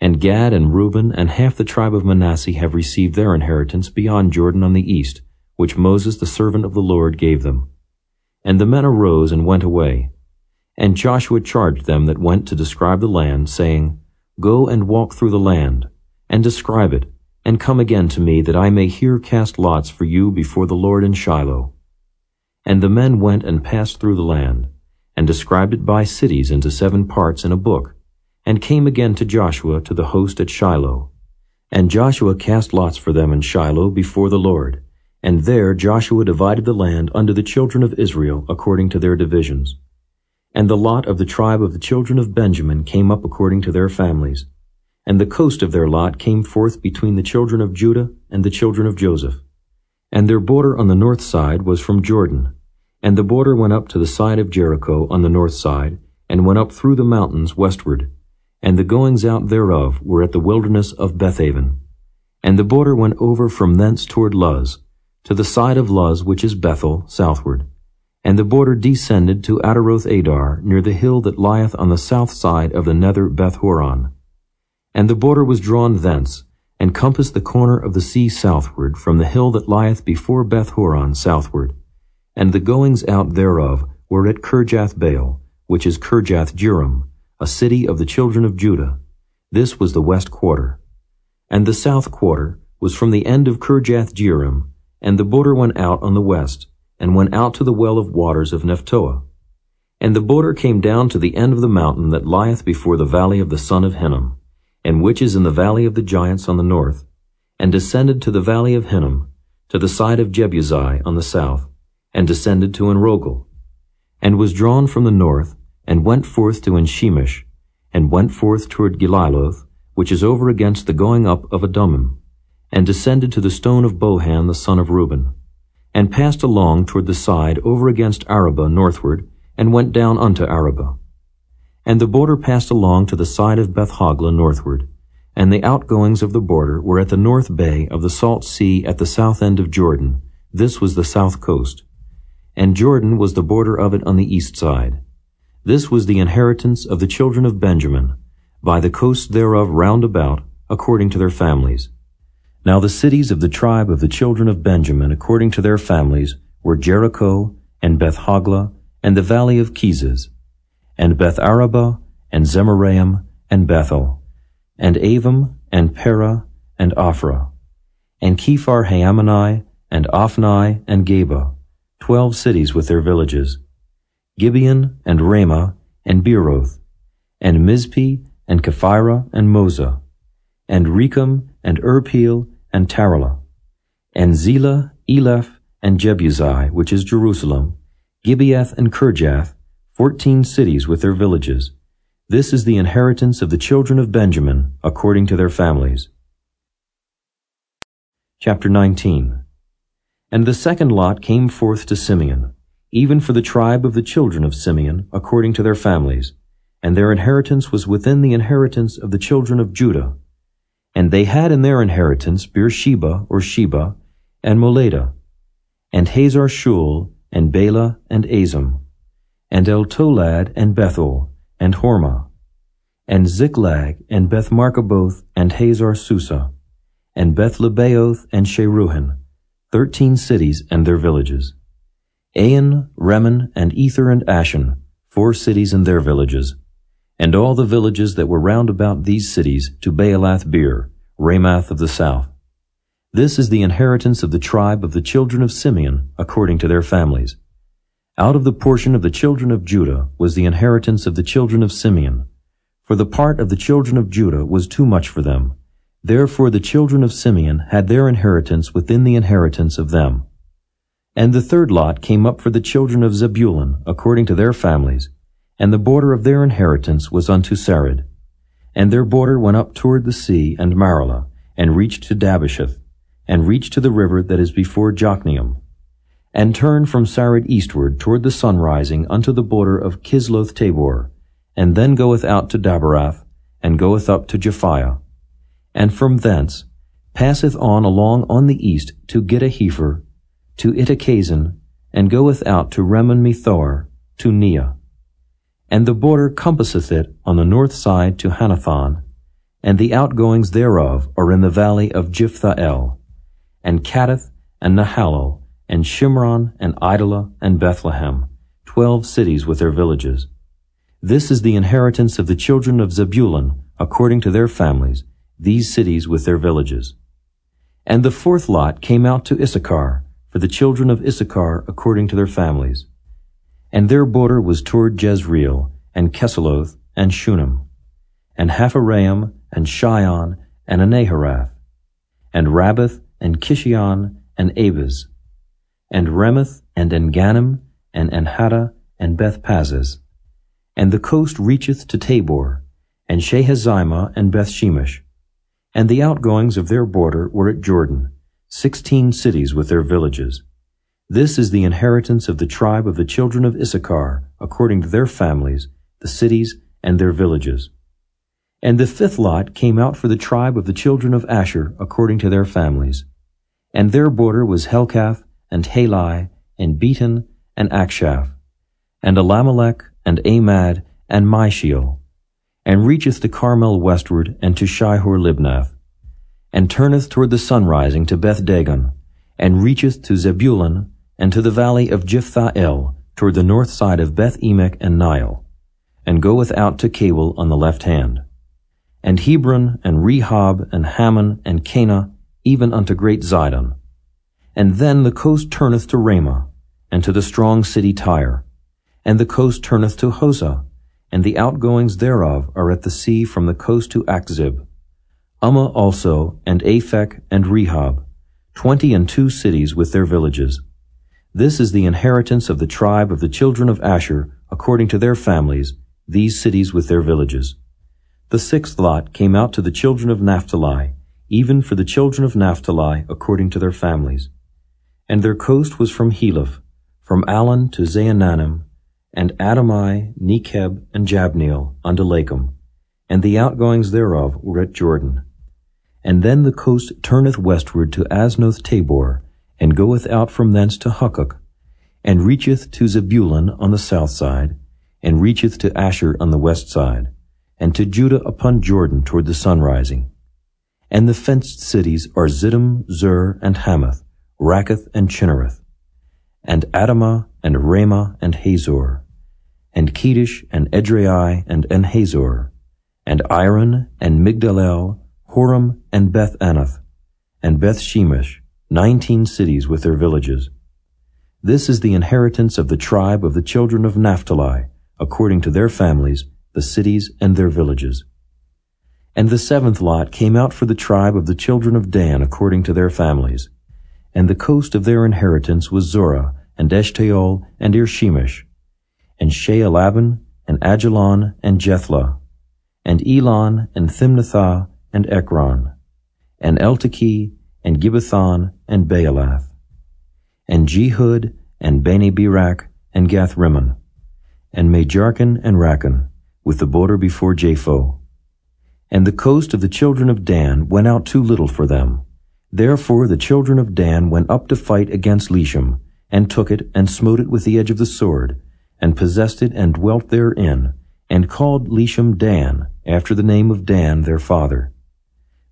S2: And Gad and Reuben and half the tribe of Manasseh have received their inheritance beyond Jordan on the east, which Moses the servant of the Lord gave them. And the men arose and went away. And Joshua charged them that went to describe the land, saying, Go and walk through the land, and describe it, and come again to me, that I may here cast lots for you before the Lord in Shiloh. And the men went and passed through the land, and described it by cities into seven parts in a book, and came again to Joshua to the host at Shiloh. And Joshua cast lots for them in Shiloh before the Lord, and there Joshua divided the land unto the children of Israel according to their divisions. And the lot of the tribe of the children of Benjamin came up according to their families. And the coast of their lot came forth between the children of Judah and the children of Joseph. And their border on the north side was from Jordan. And the border went up to the side of Jericho on the north side, and went up through the mountains westward. And the goings out thereof were at the wilderness of Bethaven. And the border went over from thence toward Luz, to the side of Luz, which is Bethel, southward. And the border descended to Ataroth Adar, near the hill that lieth on the south side of the nether Bethhoron. And the border was drawn thence, and compassed the corner of the sea southward, from the hill that lieth before Bethhoron southward. And the goings out thereof were at Kirjath Baal, which is Kirjath Jearim, a city of the children of Judah. This was the west quarter. And the south quarter was from the end of Kirjath Jearim and the border went out on the west, and went out to the well of waters of Nephtoah. And the border came down to the end of the mountain that lieth before the valley of the son of Hinnom, and which is in the valley of the giants on the north, and descended to the valley of Hinnom, to the side of Jebusi on the south, and descended to Enrogel, and was drawn from the north, and went forth to Enshemesh, and went forth toward Geliloth, which is over against the going up of Adummim, and descended to the stone of Bohan the son of Reuben, and passed along toward the side over against Araba northward, and went down unto Arabah. And the border passed along to the side of Bethhoglah northward, and the outgoings of the border were at the north bay of the salt sea at the south end of Jordan. This was the south coast. And Jordan was the border of it on the east side. This was the inheritance of the children of Benjamin, by the coast thereof round about, according to their families. Now the cities of the tribe of the children of Benjamin according to their families were Jericho, and Beth-hoglah, and the valley of Keziz, and Beth-Araba, and Zemaraim, and Bethel, and Avim, and Parah, and Ophrah, and Kephar Haammonai, and Ophni, and Geba, twelve cities with their villages, Gibeon, and Ramah, and Beeroth, and Mizpeh, and Kephirah, and Moza, and Rekem, and Irpeel, and Tarala, and Zelah, Eleph, and Jebusi, which is Jerusalem, Gibeath and Kirjath, fourteen cities with their villages. This is the inheritance of the children of Benjamin, according to their families. Chapter 19 And the second lot came forth to Simeon, even for the tribe of the children of Simeon, according to their families, and their inheritance was within the inheritance of the children of Judah. And they had in their inheritance Beersheba or Sheba, and Moladah, and Hazar Shual, and Bela, and Azem, and Eltolad, and Bethel, and Hormah, and Ziklag, and Beth Marcaboth, and Hazar Susa, and Beth Lebaoth, and Sharuhen, thirteen cities and their villages. Ain, Rimmon, and Ether, and Ashan, four cities and their villages, and all the villages that were round about these cities to Baalath Beer, Ramath of the south. This is the inheritance of the tribe of the children of Simeon, according to their families. Out of the portion of the children of Judah was the inheritance of the children of Simeon. For the part of the children of Judah was too much for them. Therefore the children of Simeon had their inheritance within the inheritance of them. And the third lot came up for the children of Zebulun, according to their families, and the border of their inheritance was unto Sarid. And their border went up toward the sea and Maralah, and reached to Dabbasheth, and reached to the river that is before Jokneam, and turned from Sarid eastward toward the sunrising unto the border of Kisloth Tabor, and then goeth out to Daberath, and goeth up to Japhia, and from thence passeth on along on the east to Gittahepher, to Ittahkazin, and goeth out to Remon Methor, to Neah. And the border compasseth it on the north side to Hanathon, and the outgoings thereof are in the valley of Jiphthahel, and Kadesh, and Nahalal, and Shimron, and Idalah, and Bethlehem, twelve cities with their villages. This is the inheritance of the children of Zebulun, according to their families, these cities with their villages. And the fourth lot came out to Issachar, for the children of Issachar according to their families and their border was toward Jezreel, and Kesuloth, and Shunem, and Hapharaim, and Shion, and Anaharath, and Rabbath, and Kishion, and Abez, and Ramoth, and Engannim, and Enhaddah, and Bethpazes. And the coast reacheth to Tabor, and Shahazimah, and Bethshemesh. And the outgoings of their border were at Jordan, sixteen cities with their villages. This is the inheritance of the tribe of the children of Issachar, according to their families, the cities, and their villages. And the fifth lot came out for the tribe of the children of Asher, according to their families. And their border was Helkath, and Halai, and Beten, and Achshaph, and Alammelech, and Amad, and Misheal, and reacheth to Carmel westward, and to Shihor Libnath, and turneth toward the sunrising to Beth Dagon, and reacheth to Zebulun, and to the valley of Jiphthahel, toward the north side of Beth Emek and Neiel, and goeth out to Cabul on the left hand. And Hebron, and Rehob, and Hammon, and Kanah, even unto great Zidon. And then the coast turneth to Ramah, and to the strong city Tyre. And the coast turneth to Hosah, and the outgoings thereof are at the sea from the coast to Achzib. Ummah also, and Aphek, and Rehob, twenty and two cities with their villages. This is the inheritance of the tribe of the children of Asher, according to their families, these cities with their villages. The sixth lot came out to the children of Naphtali, even for the children of Naphtali, according to their families. And their coast was from Heleph, from Allon to Zaanannim, and Adami, Nekeb, and Jabneel, unto Lakum, and the outgoings thereof were at Jordan. And then the coast turneth westward to Aznoth Tabor, and goeth out from thence to Hukkok, and reacheth to Zebulun on the south side, and reacheth to Asher on the west side, and to Judah upon Jordan toward the sun sunrising. And the fenced cities are Ziddim, Zur, and Hamath, Rakkath, and Chinnereth, and Adamah, and Ramah, and Hazor, and Kedesh, and Edrei, and Enhazor, and Iron, and Migdalel, Horem, and Beth Anath, and Beth Shemesh, nineteen cities with their villages. This is the inheritance of the tribe of the children of Naphtali, according to their families, the cities and their villages. And the seventh lot came out for the tribe of the children of Dan according to their families. And the coast of their inheritance was Zorah, and Eshtaol, and Irshemesh, and Shaalbim, and Ajalon, and Jethlah, and Elon, and Thimnathah, and Ekron, and Eltekeh, and Gibbethon, and Baalath, and Jehud, and Bene Berak, and Gath Rimmon, and Mejarkon and Rakkon, with the border before Japho. And the coast of the children of Dan went out too little for them. Therefore the children of Dan went up to fight against Leshem, and took it, and smote it with the edge of the sword, and possessed it, and dwelt therein, and called Leshem Dan, after the name of Dan their father.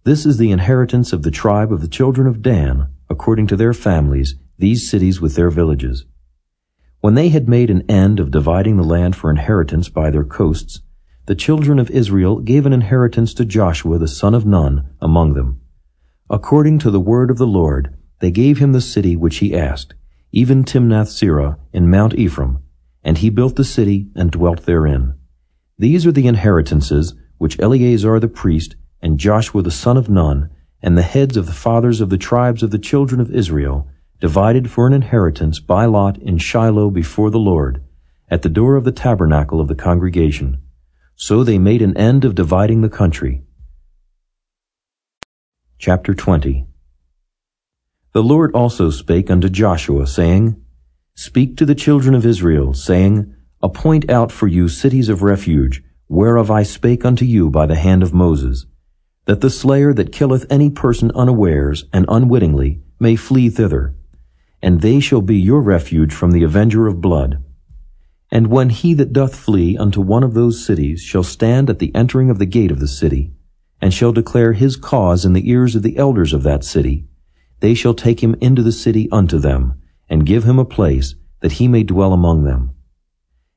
S2: This is the inheritance of the tribe of the children of Dan, according to their families, these cities with their villages. When they had made an end of dividing the land for inheritance by their coasts, the children of Israel gave an inheritance to Joshua the son of Nun among them. According to the word of the Lord, they gave him the city which he asked, even Timnath Serah in Mount Ephraim, and he built the city and dwelt therein. These are the inheritances which Eleazar the priest and Joshua the son of Nun and the heads of the fathers of the tribes of the children of Israel divided for an inheritance by lot in Shiloh before the Lord, at the door of the tabernacle of the congregation. So they made an end of dividing the country. Chapter 20 The Lord also spake unto Joshua, saying, Speak to the children of Israel, saying, Appoint out for you cities of refuge, whereof I spake unto you by the hand of Moses, that the slayer that killeth any person unawares and unwittingly may flee thither, and they shall be your refuge from the avenger of blood. And when he that doth flee unto one of those cities shall stand at the entering of the gate of the city, and shall declare his cause in the ears of the elders of that city, they shall take him into the city unto them, and give him a place, that he may dwell among them.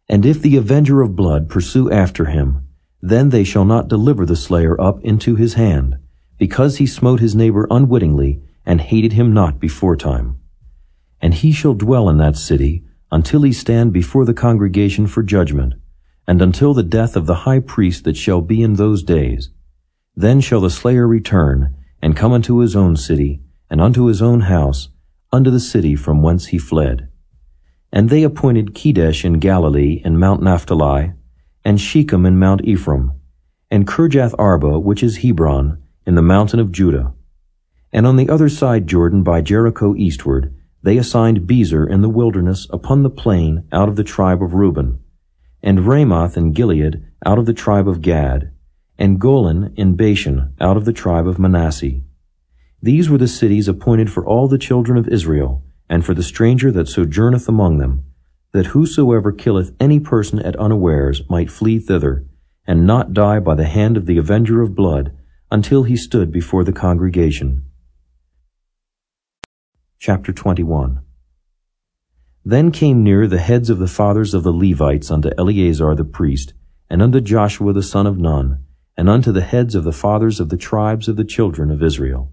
S2: And if the avenger of blood pursue after him, then they shall not deliver the slayer up into his hand, because he smote his neighbor unwittingly, and hated him not before time. And he shall dwell in that city until he stand before the congregation for judgment, and until the death of the high priest that shall be in those days. Then shall the slayer return, and come unto his own city, and unto his own house, unto the city from whence he fled. And they appointed Kedesh in Galilee and Mount Naphtali, and Shechem in Mount Ephraim, and Kirjath Arba, which is Hebron, in the mountain of Judah. And on the other side Jordan by Jericho eastward, they assigned Bezer in the wilderness upon the plain out of the tribe of Reuben, and Ramoth in Gilead out of the tribe of Gad, and Golan in Bashan out of the tribe of Manasseh. These were the cities appointed for all the children of Israel, and for the stranger that sojourneth among them, that whosoever killeth any person at unawares might flee thither, and not die by the hand of the avenger of blood, until he stood before the congregation. Chapter 21 Then came near the heads of the fathers of the Levites unto Eleazar the priest, and unto Joshua the son of Nun, and unto the heads of the fathers of the tribes of the children of Israel.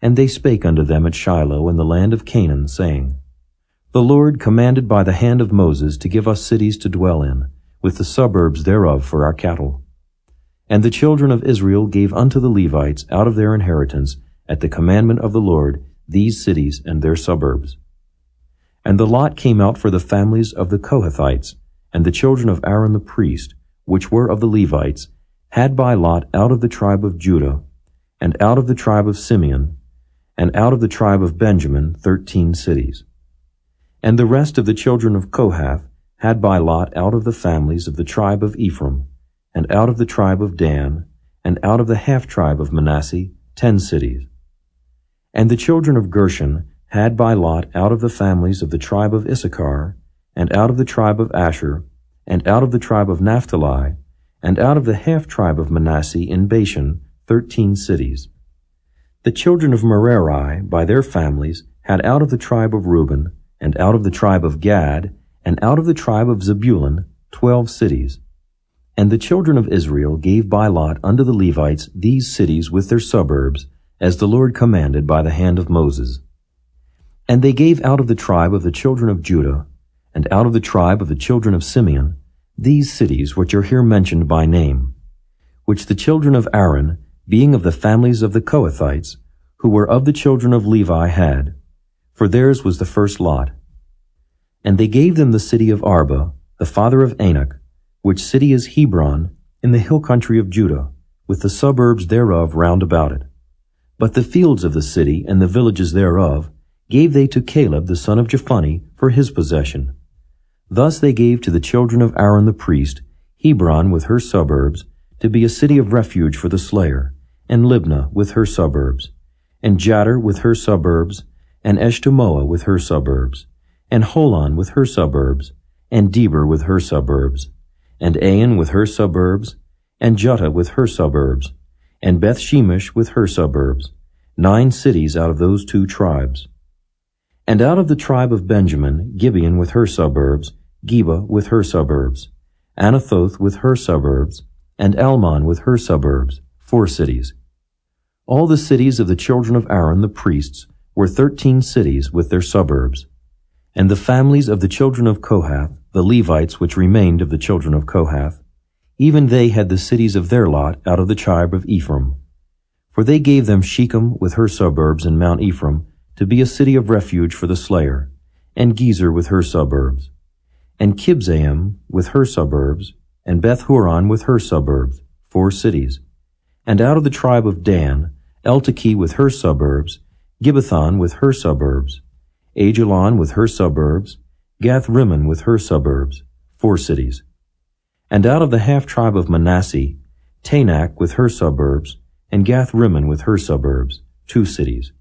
S2: And they spake unto them at Shiloh in the land of Canaan, saying, The Lord commanded by the hand of Moses to give us cities to dwell in, with the suburbs thereof for our cattle. And the children of Israel gave unto the Levites out of their inheritance, at the commandment of the Lord, these cities and their suburbs. And the lot came out for the families of the Kohathites, and the children of Aaron the priest, which were of the Levites, had by lot out of the tribe of Judah, and out of the tribe of Simeon, and out of the tribe of Benjamin thirteen cities. And the rest of the children of Kohath had by lot out of the families of the tribe of Ephraim, and out of the tribe of Dan, and out of the half tribe of Manasseh, ten cities. And the children of Gershon had by lot out of the families of the tribe of Issachar, and out of the tribe of Asher, and out of the tribe of Naphtali, and out of the half tribe of Manasseh in Bashan, thirteen cities. The children of Merari, by their families, had out of the tribe of Reuben, and out of the tribe of Gad, and out of the tribe of Zebulun, twelve cities. And the children of Israel gave by lot unto the Levites these cities with their suburbs, as the Lord commanded by the hand of Moses. And they gave out of the tribe of the children of Judah, and out of the tribe of the children of Simeon, these cities which are here mentioned by name, which the children of Aaron, being of the families of the Kohathites, who were of the children of Levi, had, for theirs was the first lot. And they gave them the city of Arba, the father of Anak, which city is Hebron, in the hill country of Judah, with the suburbs thereof round about it. But the fields of the city and the villages thereof gave they to Caleb the son of Jephunneh for his possession. Thus they gave to the children of Aaron the priest Hebron with her suburbs, to be a city of refuge for the slayer, and Libnah with her suburbs, and Jattir with her suburbs, and Eshtemoa with her suburbs, and Holon with her suburbs, and Debir with her suburbs, and Ain with her suburbs, and Juttah with her suburbs, and Beth Shemesh with her suburbs, nine cities out of those two tribes. And out of the tribe of Benjamin, Gibeon with her suburbs, Geba with her suburbs, Anathoth with her suburbs, and Almon with her suburbs, four cities. All the cities of the children of Aaron the priests were thirteen cities with their suburbs. And the families of the children of Kohath, the Levites which remained of the children of Kohath, even they had the cities of their lot out of the tribe of Ephraim. For they gave them Shechem with her suburbs and Mount Ephraim to be a city of refuge for the slayer, and Gezer with her suburbs, and Kibzaim with her suburbs, and Beth Horon with her suburbs, four cities. And out of the tribe of Dan, Eltekeh with her suburbs, Gibbethon with her suburbs, Aijalon with her suburbs, Gath Rimmon with her suburbs, four cities. And out of the half tribe of Manasseh, Tanach with her suburbs, and Gath Rimmon with her suburbs, two cities.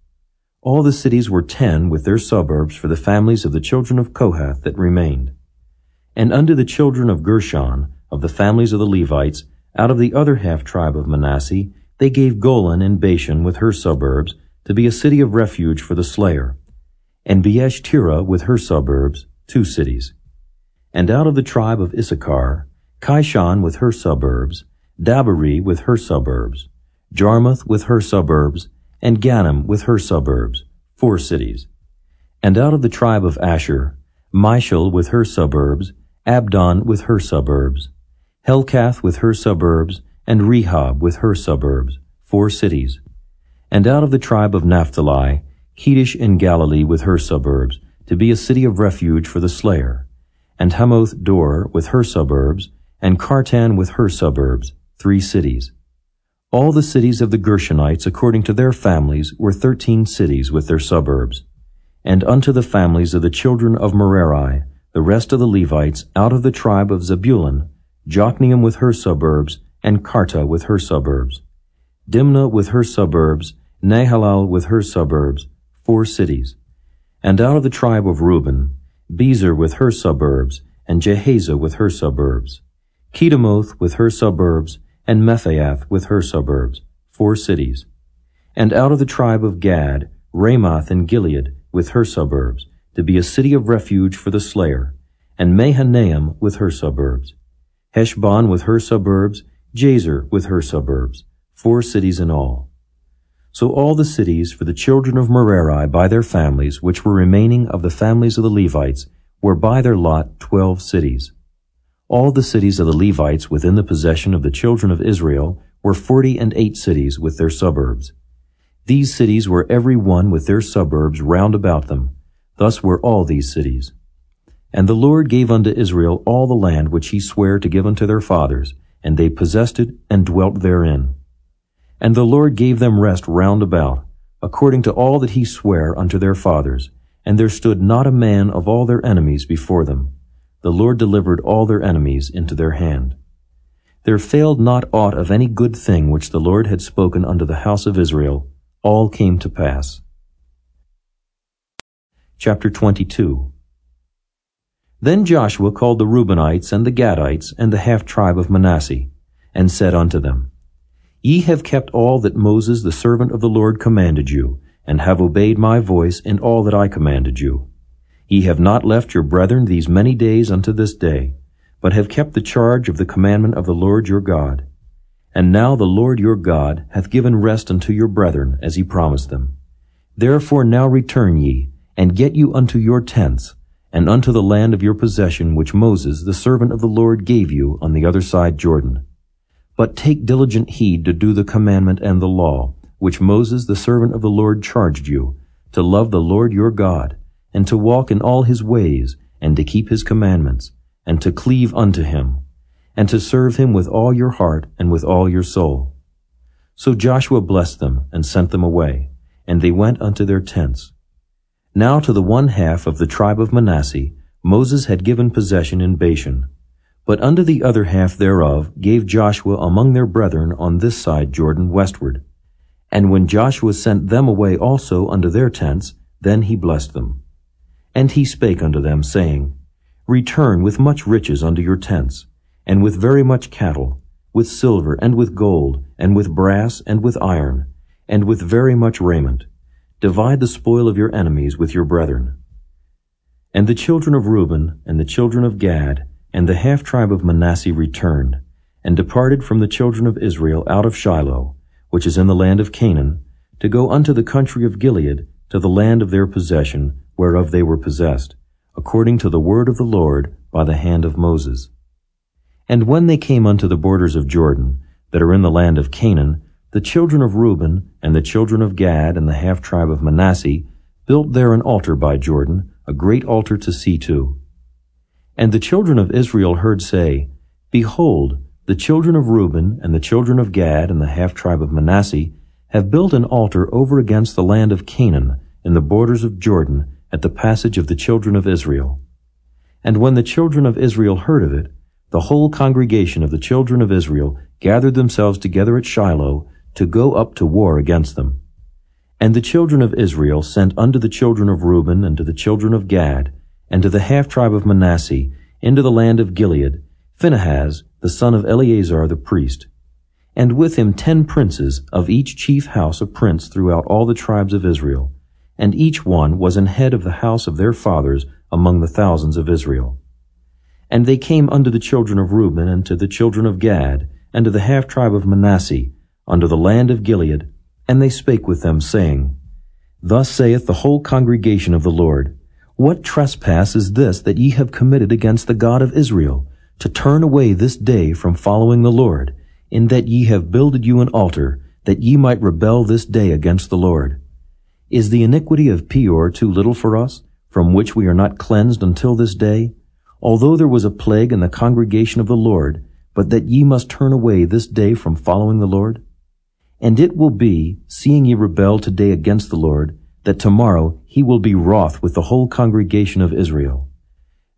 S2: All the cities were ten with their suburbs for the families of the children of Kohath that remained. And unto the children of Gershon, of the families of the Levites, out of the other half tribe of Manasseh, they gave Golan and Bashan with her suburbs to be a city of refuge for the slayer, and Beeshterah with her suburbs, two cities. And out of the tribe of Issachar, Kishon with her suburbs, Dabareh with her suburbs, Jarmuth with her suburbs, and Ganim with her suburbs, four cities. And out of the tribe of Asher, Mishal with her suburbs, Abdon with her suburbs, Helkath with her suburbs, and Rehob with her suburbs, four cities. And out of the tribe of Naphtali, Kedesh in Galilee with her suburbs, to be a city of refuge for the slayer, and Hammoth Dor with her suburbs, and Kartan with her suburbs, three cities. All the cities of the Gershonites according to their families were thirteen cities with their suburbs. And unto the families of the children of Merari, the rest of the Levites, out of the tribe of Zebulun, Jokneam with her suburbs, and Kartah with her suburbs. Dimnah with her suburbs, Nahalal with her suburbs, four cities. And out of the tribe of Reuben, Bezer with her suburbs, and Jahazah with her suburbs. Kedemoth with her suburbs, and Mephaath with her suburbs, four cities. And out of the tribe of Gad, Ramoth and Gilead with her suburbs, to be a city of refuge for the slayer, and Mahanaim with her suburbs. Heshbon with her suburbs, Jazer with her suburbs, four cities in all. So all the cities for the children of Merari by their families, which were remaining of the families of the Levites, were by their lot twelve cities. All the cities of the Levites within the possession of the children of Israel were forty and eight cities with their suburbs. These cities were every one with their suburbs round about them. Thus were all these cities. And the Lord gave unto Israel all the land which he sware to give unto their fathers, and they possessed it and dwelt therein. And the Lord gave them rest round about, according to all that he sware unto their fathers, and there stood not a man of all their enemies before them the Lord delivered all their enemies into their hand. There failed not aught of any good thing which the Lord had spoken unto the house of Israel, all came to pass. Chapter 22 Then Joshua called the Reubenites and the Gadites and the half tribe of Manasseh, and said unto them, Ye have kept all that Moses the servant of the Lord commanded you, and have obeyed my voice in all that I commanded you. Ye have not left your brethren these many days unto this day, but have kept the charge of the commandment of the Lord your God. And now the Lord your God hath given rest unto your brethren, as he promised them. Therefore now return ye, and get you unto your tents, and unto the land of your possession which Moses the servant of the Lord gave you on the other side Jordan. But take diligent heed to do the commandment and the law, which Moses the servant of the Lord charged you, to love the Lord your God, and to walk in all his ways, and to keep his commandments, and to cleave unto him, and to serve him with all your heart and with all your soul. So Joshua blessed them and sent them away, and they went unto their tents. Now to the one half of the tribe of Manasseh Moses had given possession in Bashan, but unto the other half thereof gave Joshua among their brethren on this side Jordan westward. And when Joshua sent them away also unto their tents, then he blessed them. And he spake unto them, saying, Return with much riches unto your tents, and with very much cattle, with silver, and with gold, and with brass, and with iron, and with very much raiment. Divide the spoil of your enemies with your brethren. And the children of Reuben, and the children of Gad, and the half tribe of Manasseh returned, and departed from the children of Israel out of Shiloh, which is in the land of Canaan, to go unto the country of Gilead, to the land of their possession, whereof they were possessed, according to the word of the Lord by the hand of Moses. And when they came unto the borders of Jordan, that are in the land of Canaan, the children of Reuben, and the children of Gad, and the half tribe of Manasseh, built there an altar by Jordan, a great altar to see to. And the children of Israel heard say, Behold, the children of Reuben, and the children of Gad, and the half tribe of Manasseh, have built an altar over against the land of Canaan, in the borders of Jordan, at the passage of the children of Israel. And when the children of Israel heard of it, the whole congregation of the children of Israel gathered themselves together at Shiloh to go up to war against them. And the children of Israel sent unto the children of Reuben and to the children of Gad and to the half tribe of Manasseh into the land of Gilead, Phinehas, the son of Eleazar the priest, and with him ten princes, of each chief house a prince throughout all the tribes of Israel, and each one was an head of the house of their fathers among the thousands of Israel. And they came unto the children of Reuben and to the children of Gad, and to the half tribe of Manasseh, unto the land of Gilead, and they spake with them, saying, Thus saith the whole congregation of the Lord, What trespass is this that ye have committed against the God of Israel, to turn away this day from following the Lord, in that ye have builded you an altar, that ye might rebel this day against the Lord? Is the iniquity of Peor too little for us, from which we are not cleansed until this day? Although there was a plague in the congregation of the Lord, but that ye must turn away this day from following the Lord? And it will be, seeing ye rebel today against the Lord, that tomorrow he will be wroth with the whole congregation of Israel.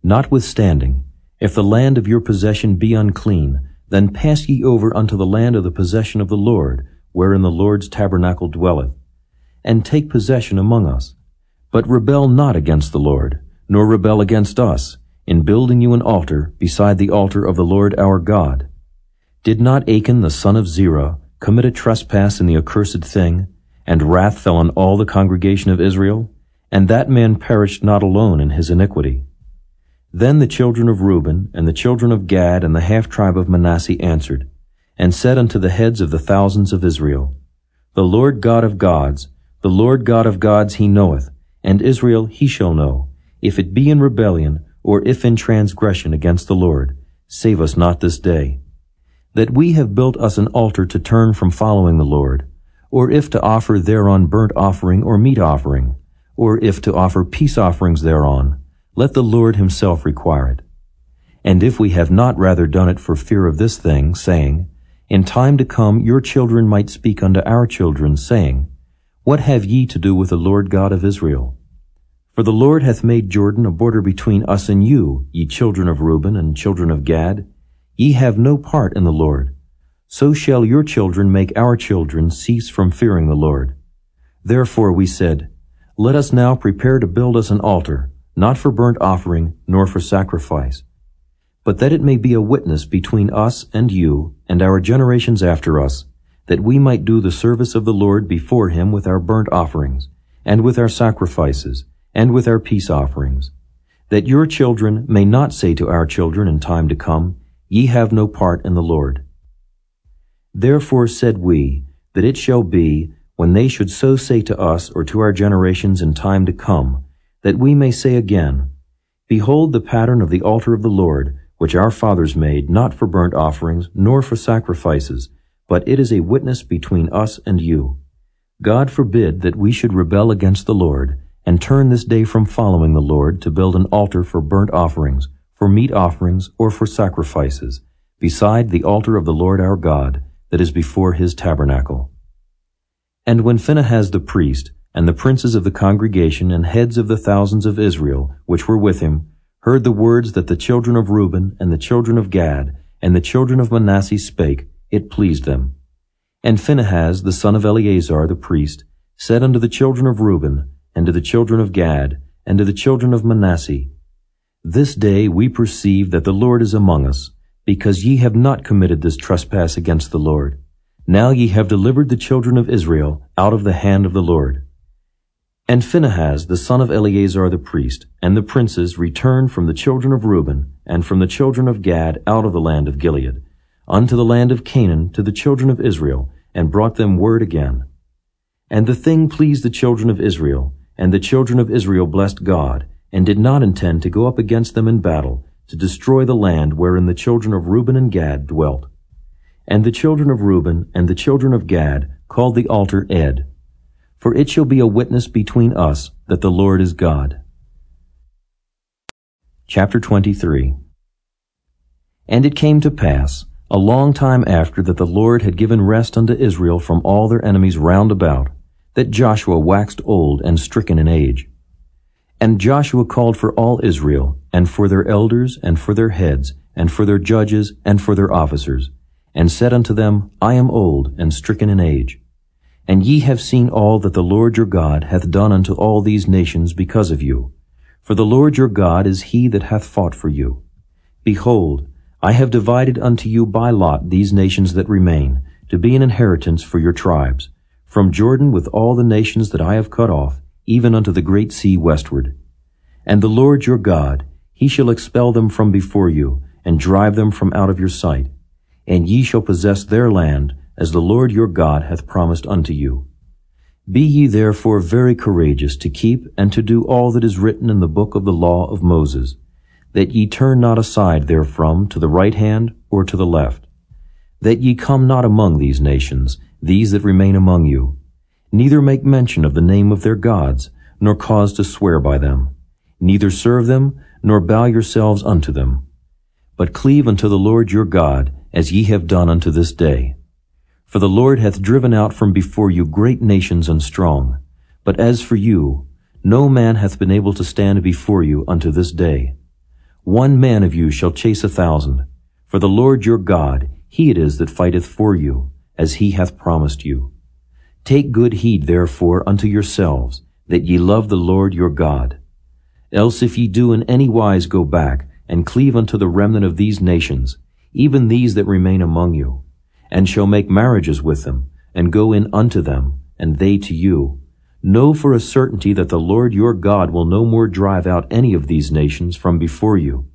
S2: Notwithstanding, if the land of your possession be unclean, then pass ye over unto the land of the possession of the Lord, wherein the Lord's tabernacle dwelleth, and take possession among us. But rebel not against the Lord, nor rebel against us, in building you an altar beside the altar of the Lord our God. Did not Achan the son of Zerah commit a trespass in the accursed thing, and wrath fell on all the congregation of Israel, and that man perished not alone in his iniquity. Then the children of Reuben, and the children of Gad, and the half tribe of Manasseh answered, and said unto the heads of the thousands of Israel, The Lord God of gods, the Lord God of gods he knoweth, and Israel he shall know, if it be in rebellion, or if in transgression against the Lord, save us not this day that we have built us an altar to turn from following the Lord, or if to offer thereon burnt offering or meat offering, or if to offer peace offerings thereon, let the Lord himself require it. And if we have not rather done it for fear of this thing, saying, In time to come your children might speak unto our children, saying, What have ye to do with the Lord God of Israel? For the Lord hath made Jordan a border between us and you, ye children of Reuben and children of Gad, Ye have no part in the Lord. So shall your children make our children cease from fearing the Lord. Therefore we said, Let us now prepare to build us an altar, not for burnt offering, nor for sacrifice, but that it may be a witness between us and you, and our generations after us, that we might do the service of the Lord before him with our burnt offerings, and with our sacrifices, and with our peace offerings, that your children may not say to our children in time to come, Ye have no part in the Lord. Therefore said we, that it shall be, when they should so say to us or to our generations in time to come, that we may say again, Behold the pattern of the altar of the Lord, which our fathers made, not for burnt offerings, nor for sacrifices, but it is a witness between us and you. God forbid that we should rebel against the Lord, and turn this day from following the Lord to build an altar for burnt offerings, for meat offerings, or for sacrifices, beside the altar of the Lord our God, that is before his tabernacle. And when Phinehas the priest, and the princes of the congregation and heads of the thousands of Israel, which were with him, heard the words that the children of Reuben and the children of Gad and the children of Manasseh spake, it pleased them. And Phinehas, the son of Eleazar the priest, said unto the children of Reuben, and to the children of Gad, and to the children of Manasseh, This day we perceive that the Lord is among us, because ye have not committed this trespass against the Lord. Now ye have delivered the children of Israel out of the hand of the Lord. And Phinehas, the son of Eleazar the priest, and the princes returned from the children of Reuben, and from the children of Gad out of the land of Gilead, unto the land of Canaan to the children of Israel, and brought them word again. And the thing pleased the children of Israel, and the children of Israel blessed God, and did not intend to go up against them in battle, to destroy the land wherein the children of Reuben and Gad dwelt. And the children of Reuben and the children of Gad called the altar Ed, for it shall be a witness between us that the Lord is God. Chapter 23 And it came to pass, a long time after that the Lord had given rest unto Israel from all their enemies round about, that Joshua waxed old and stricken in age. And Joshua called for all Israel, and for their elders, and for their heads, and for their judges, and for their officers, and said unto them, I am old and stricken in age. And ye have seen all that the Lord your God hath done unto all these nations because of you. For the Lord your God is he that hath fought for you. Behold, I have divided unto you by lot these nations that remain, to be an inheritance for your tribes, from Jordan with all the nations that I have cut off, even unto the great sea westward. And the Lord your God, he shall expel them from before you, and drive them from out of your sight. And ye shall possess their land, as the Lord your God hath promised unto you. Be ye therefore very courageous to keep and to do all that is written in the book of the law of Moses, that ye turn not aside therefrom to the right hand or to the left, that ye come not among these nations, these that remain among you, neither make mention of the name of their gods, nor cause to swear by them, neither serve them, nor bow yourselves unto them. But cleave unto the Lord your God, as ye have done unto this day. For the Lord hath driven out from before you great nations and strong. But as for you, no man hath been able to stand before you unto this day. One man of you shall chase a thousand. For the Lord your God, he it is that fighteth for you, as he hath promised you. Take good heed therefore unto yourselves, that ye love the Lord your God. Else if ye do in any wise go back, and cleave unto the remnant of these nations, even these that remain among you, and shall make marriages with them, and go in unto them, and they to you, know for a certainty that the Lord your God will no more drive out any of these nations from before you,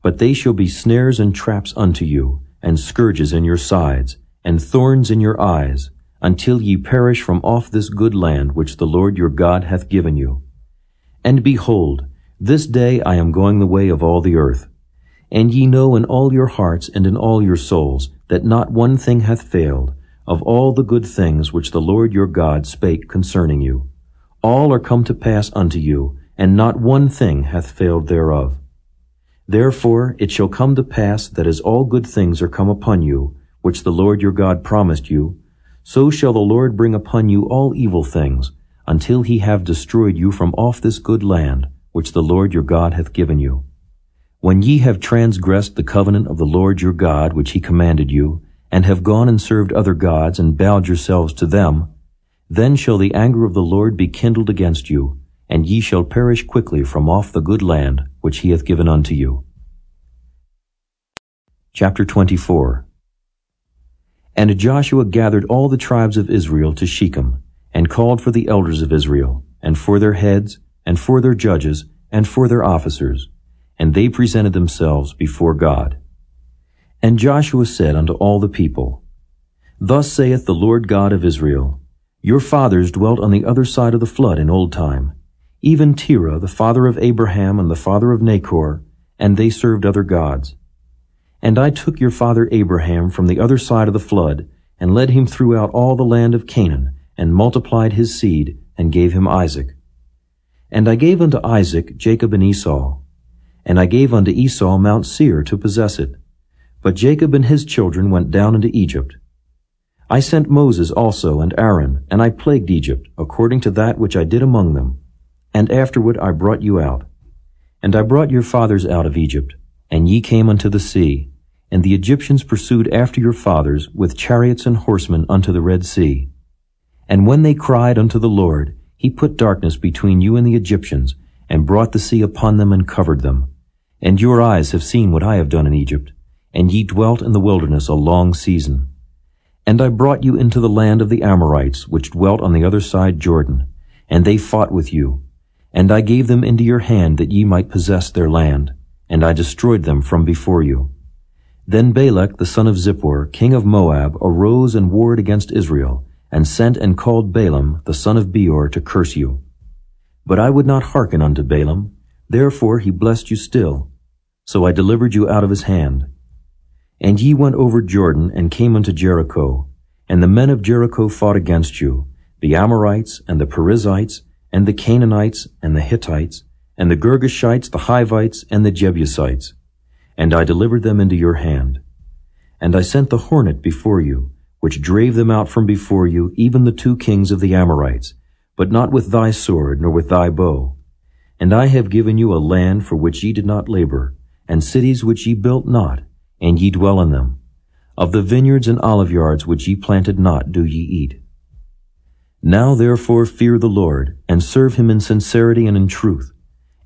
S2: but they shall be snares and traps unto you, and scourges in your sides, and thorns in your eyes, until ye perish from off this good land which the Lord your God hath given you. And behold, this day I am going the way of all the earth. And ye know in all your hearts and in all your souls that not one thing hath failed of all the good things which the Lord your God spake concerning you. All are come to pass unto you, and not one thing hath failed thereof. Therefore it shall come to pass that as all good things are come upon you, which the Lord your God promised you, so shall the Lord bring upon you all evil things, until he have destroyed you from off this good land, which the Lord your God hath given you. When ye have transgressed the covenant of the Lord your God, which he commanded you, and have gone and served other gods, and bowed yourselves to them, then shall the anger of the Lord be kindled against you, and ye shall perish quickly from off the good land which he hath given unto you. Chapter 24 and Joshua gathered all the tribes of Israel to Shechem, and called for the elders of Israel, and for their heads, and for their judges, and for their officers, and they presented themselves before God. And Joshua said unto all the people, Thus saith the Lord God of Israel, Your fathers dwelt on the other side of the flood in old time, even Terah, the father of Abraham and the father of Nachor, and they served other gods. And I took your father Abraham from the other side of the flood, and led him throughout all the land of Canaan, and multiplied his seed, and gave him Isaac. And I gave unto Isaac Jacob and Esau. And I gave unto Esau Mount Seir to possess it. But Jacob and his children went down into Egypt. I sent Moses also and Aaron, and I plagued Egypt, according to that which I did among them. And afterward I brought you out. And I brought your fathers out of Egypt, and ye came unto the sea, and the Egyptians pursued after your fathers with chariots and horsemen unto the Red Sea. And when they cried unto the Lord, he put darkness between you and the Egyptians, and brought the sea upon them and covered them. And your eyes have seen what I have done in Egypt, and ye dwelt in the wilderness a long season. And I brought you into the land of the Amorites, which dwelt on the other side Jordan, and they fought with you. And I gave them into your hand that ye might possess their land, and I destroyed them from before you. Then Balak the son of Zippor, king of Moab, arose and warred against Israel, and sent and called Balaam the son of Beor to curse you. But I would not hearken unto Balaam, therefore he blessed you still. So I delivered you out of his hand. And ye went over Jordan and came unto Jericho, and the men of Jericho fought against you, the Amorites and the Perizzites, and the Canaanites and the Hittites, and the Girgashites, the Hivites, and the Jebusites. And I delivered them into your hand. And I sent the hornet before you, which drave them out from before you, even the two kings of the Amorites, but not with thy sword, nor with thy bow. And I have given you a land for which ye did not labor, and cities which ye built not, and ye dwell in them. Of the vineyards and olive yards which ye planted not do ye eat. Now therefore fear the Lord, and serve him in sincerity and in truth,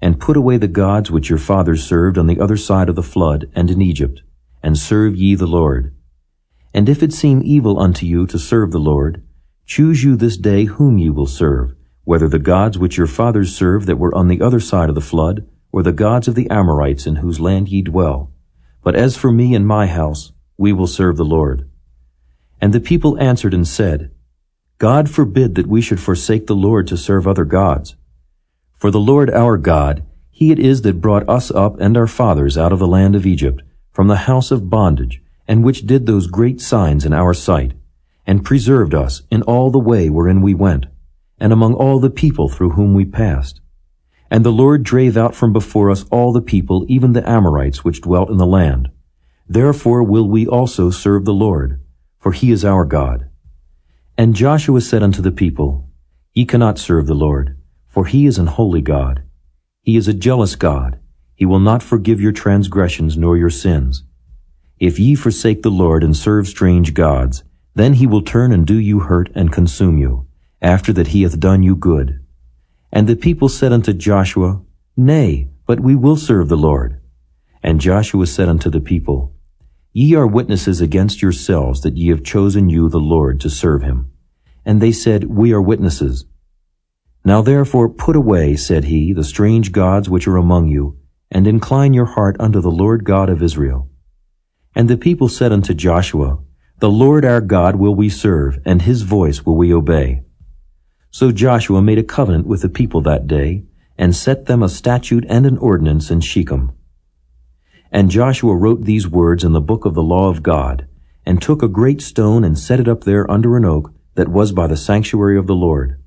S2: and put away the gods which your fathers served on the other side of the flood and in Egypt, and serve ye the Lord. And if it seem evil unto you to serve the Lord, choose you this day whom ye will serve, whether the gods which your fathers served that were on the other side of the flood, or the gods of the Amorites in whose land ye dwell. But as for me and my house, we will serve the Lord. And the people answered and said, God forbid that we should forsake the Lord to serve other gods. For the Lord our God, he it is that brought us up and our fathers out of the land of Egypt, from the house of bondage, and which did those great signs in our sight, and preserved us in all the way wherein we went, and among all the people through whom we passed. And the Lord drave out from before us all the people, even the Amorites which dwelt in the land. Therefore will we also serve the Lord, for he is our God. And Joshua said unto the people, Ye cannot serve the Lord, for he is an holy God. He is a jealous God. He will not forgive your transgressions nor your sins. If ye forsake the Lord and serve strange gods, then he will turn and do you hurt and consume you, after that he hath done you good. And the people said unto Joshua, Nay, but we will serve the Lord. And Joshua said unto the people, Ye are witnesses against yourselves that ye have chosen you the Lord to serve him. And they said, We are witnesses. Now therefore put away, said he, the strange gods which are among you, and incline your heart unto the Lord God of Israel. And the people said unto Joshua, The Lord our God will we serve, and his voice will we obey. So Joshua made a covenant with the people that day, and set them a statute and an ordinance in Shechem. And Joshua wrote these words in the book of the law of God, and took a great stone and set it up there under an oak that was by the sanctuary of the Lord.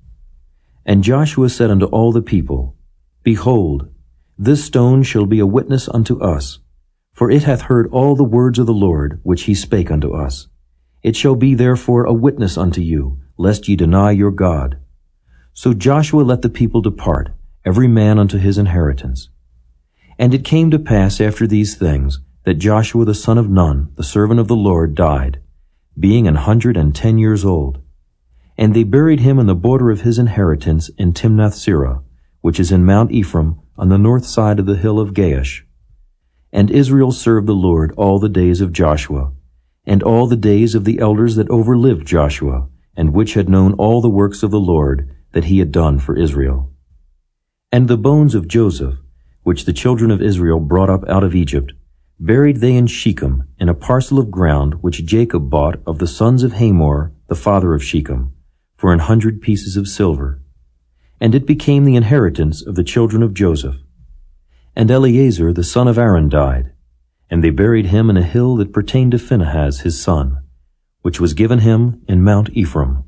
S2: And Joshua said unto all the people, Behold, this stone shall be a witness unto us, for it hath heard all the words of the Lord, which he spake unto us. It shall be therefore a witness unto you, lest ye deny your God. So Joshua let the people depart, every man unto his inheritance. And it came to pass after these things, that Joshua the son of Nun, the servant of the Lord, died, being an hundred and ten years old. And they buried him in the border of his inheritance in Timnath Serah, which is in Mount Ephraim, on the north side of the hill of Gaash. And Israel served the Lord all the days of Joshua, and all the days of the elders that overlived Joshua, and which had known all the works of the Lord that he had done for Israel. And the bones of Joseph, which the children of Israel brought up out of Egypt, buried they in Shechem, in a parcel of ground which Jacob bought of the sons of Hamor, the father of Shechem, for an hundred pieces of silver. And it became the inheritance of the children of Joseph. And Eleazar the son of Aaron died, and they buried him in a hill that pertained to Phinehas his son, which was given him in Mount Ephraim.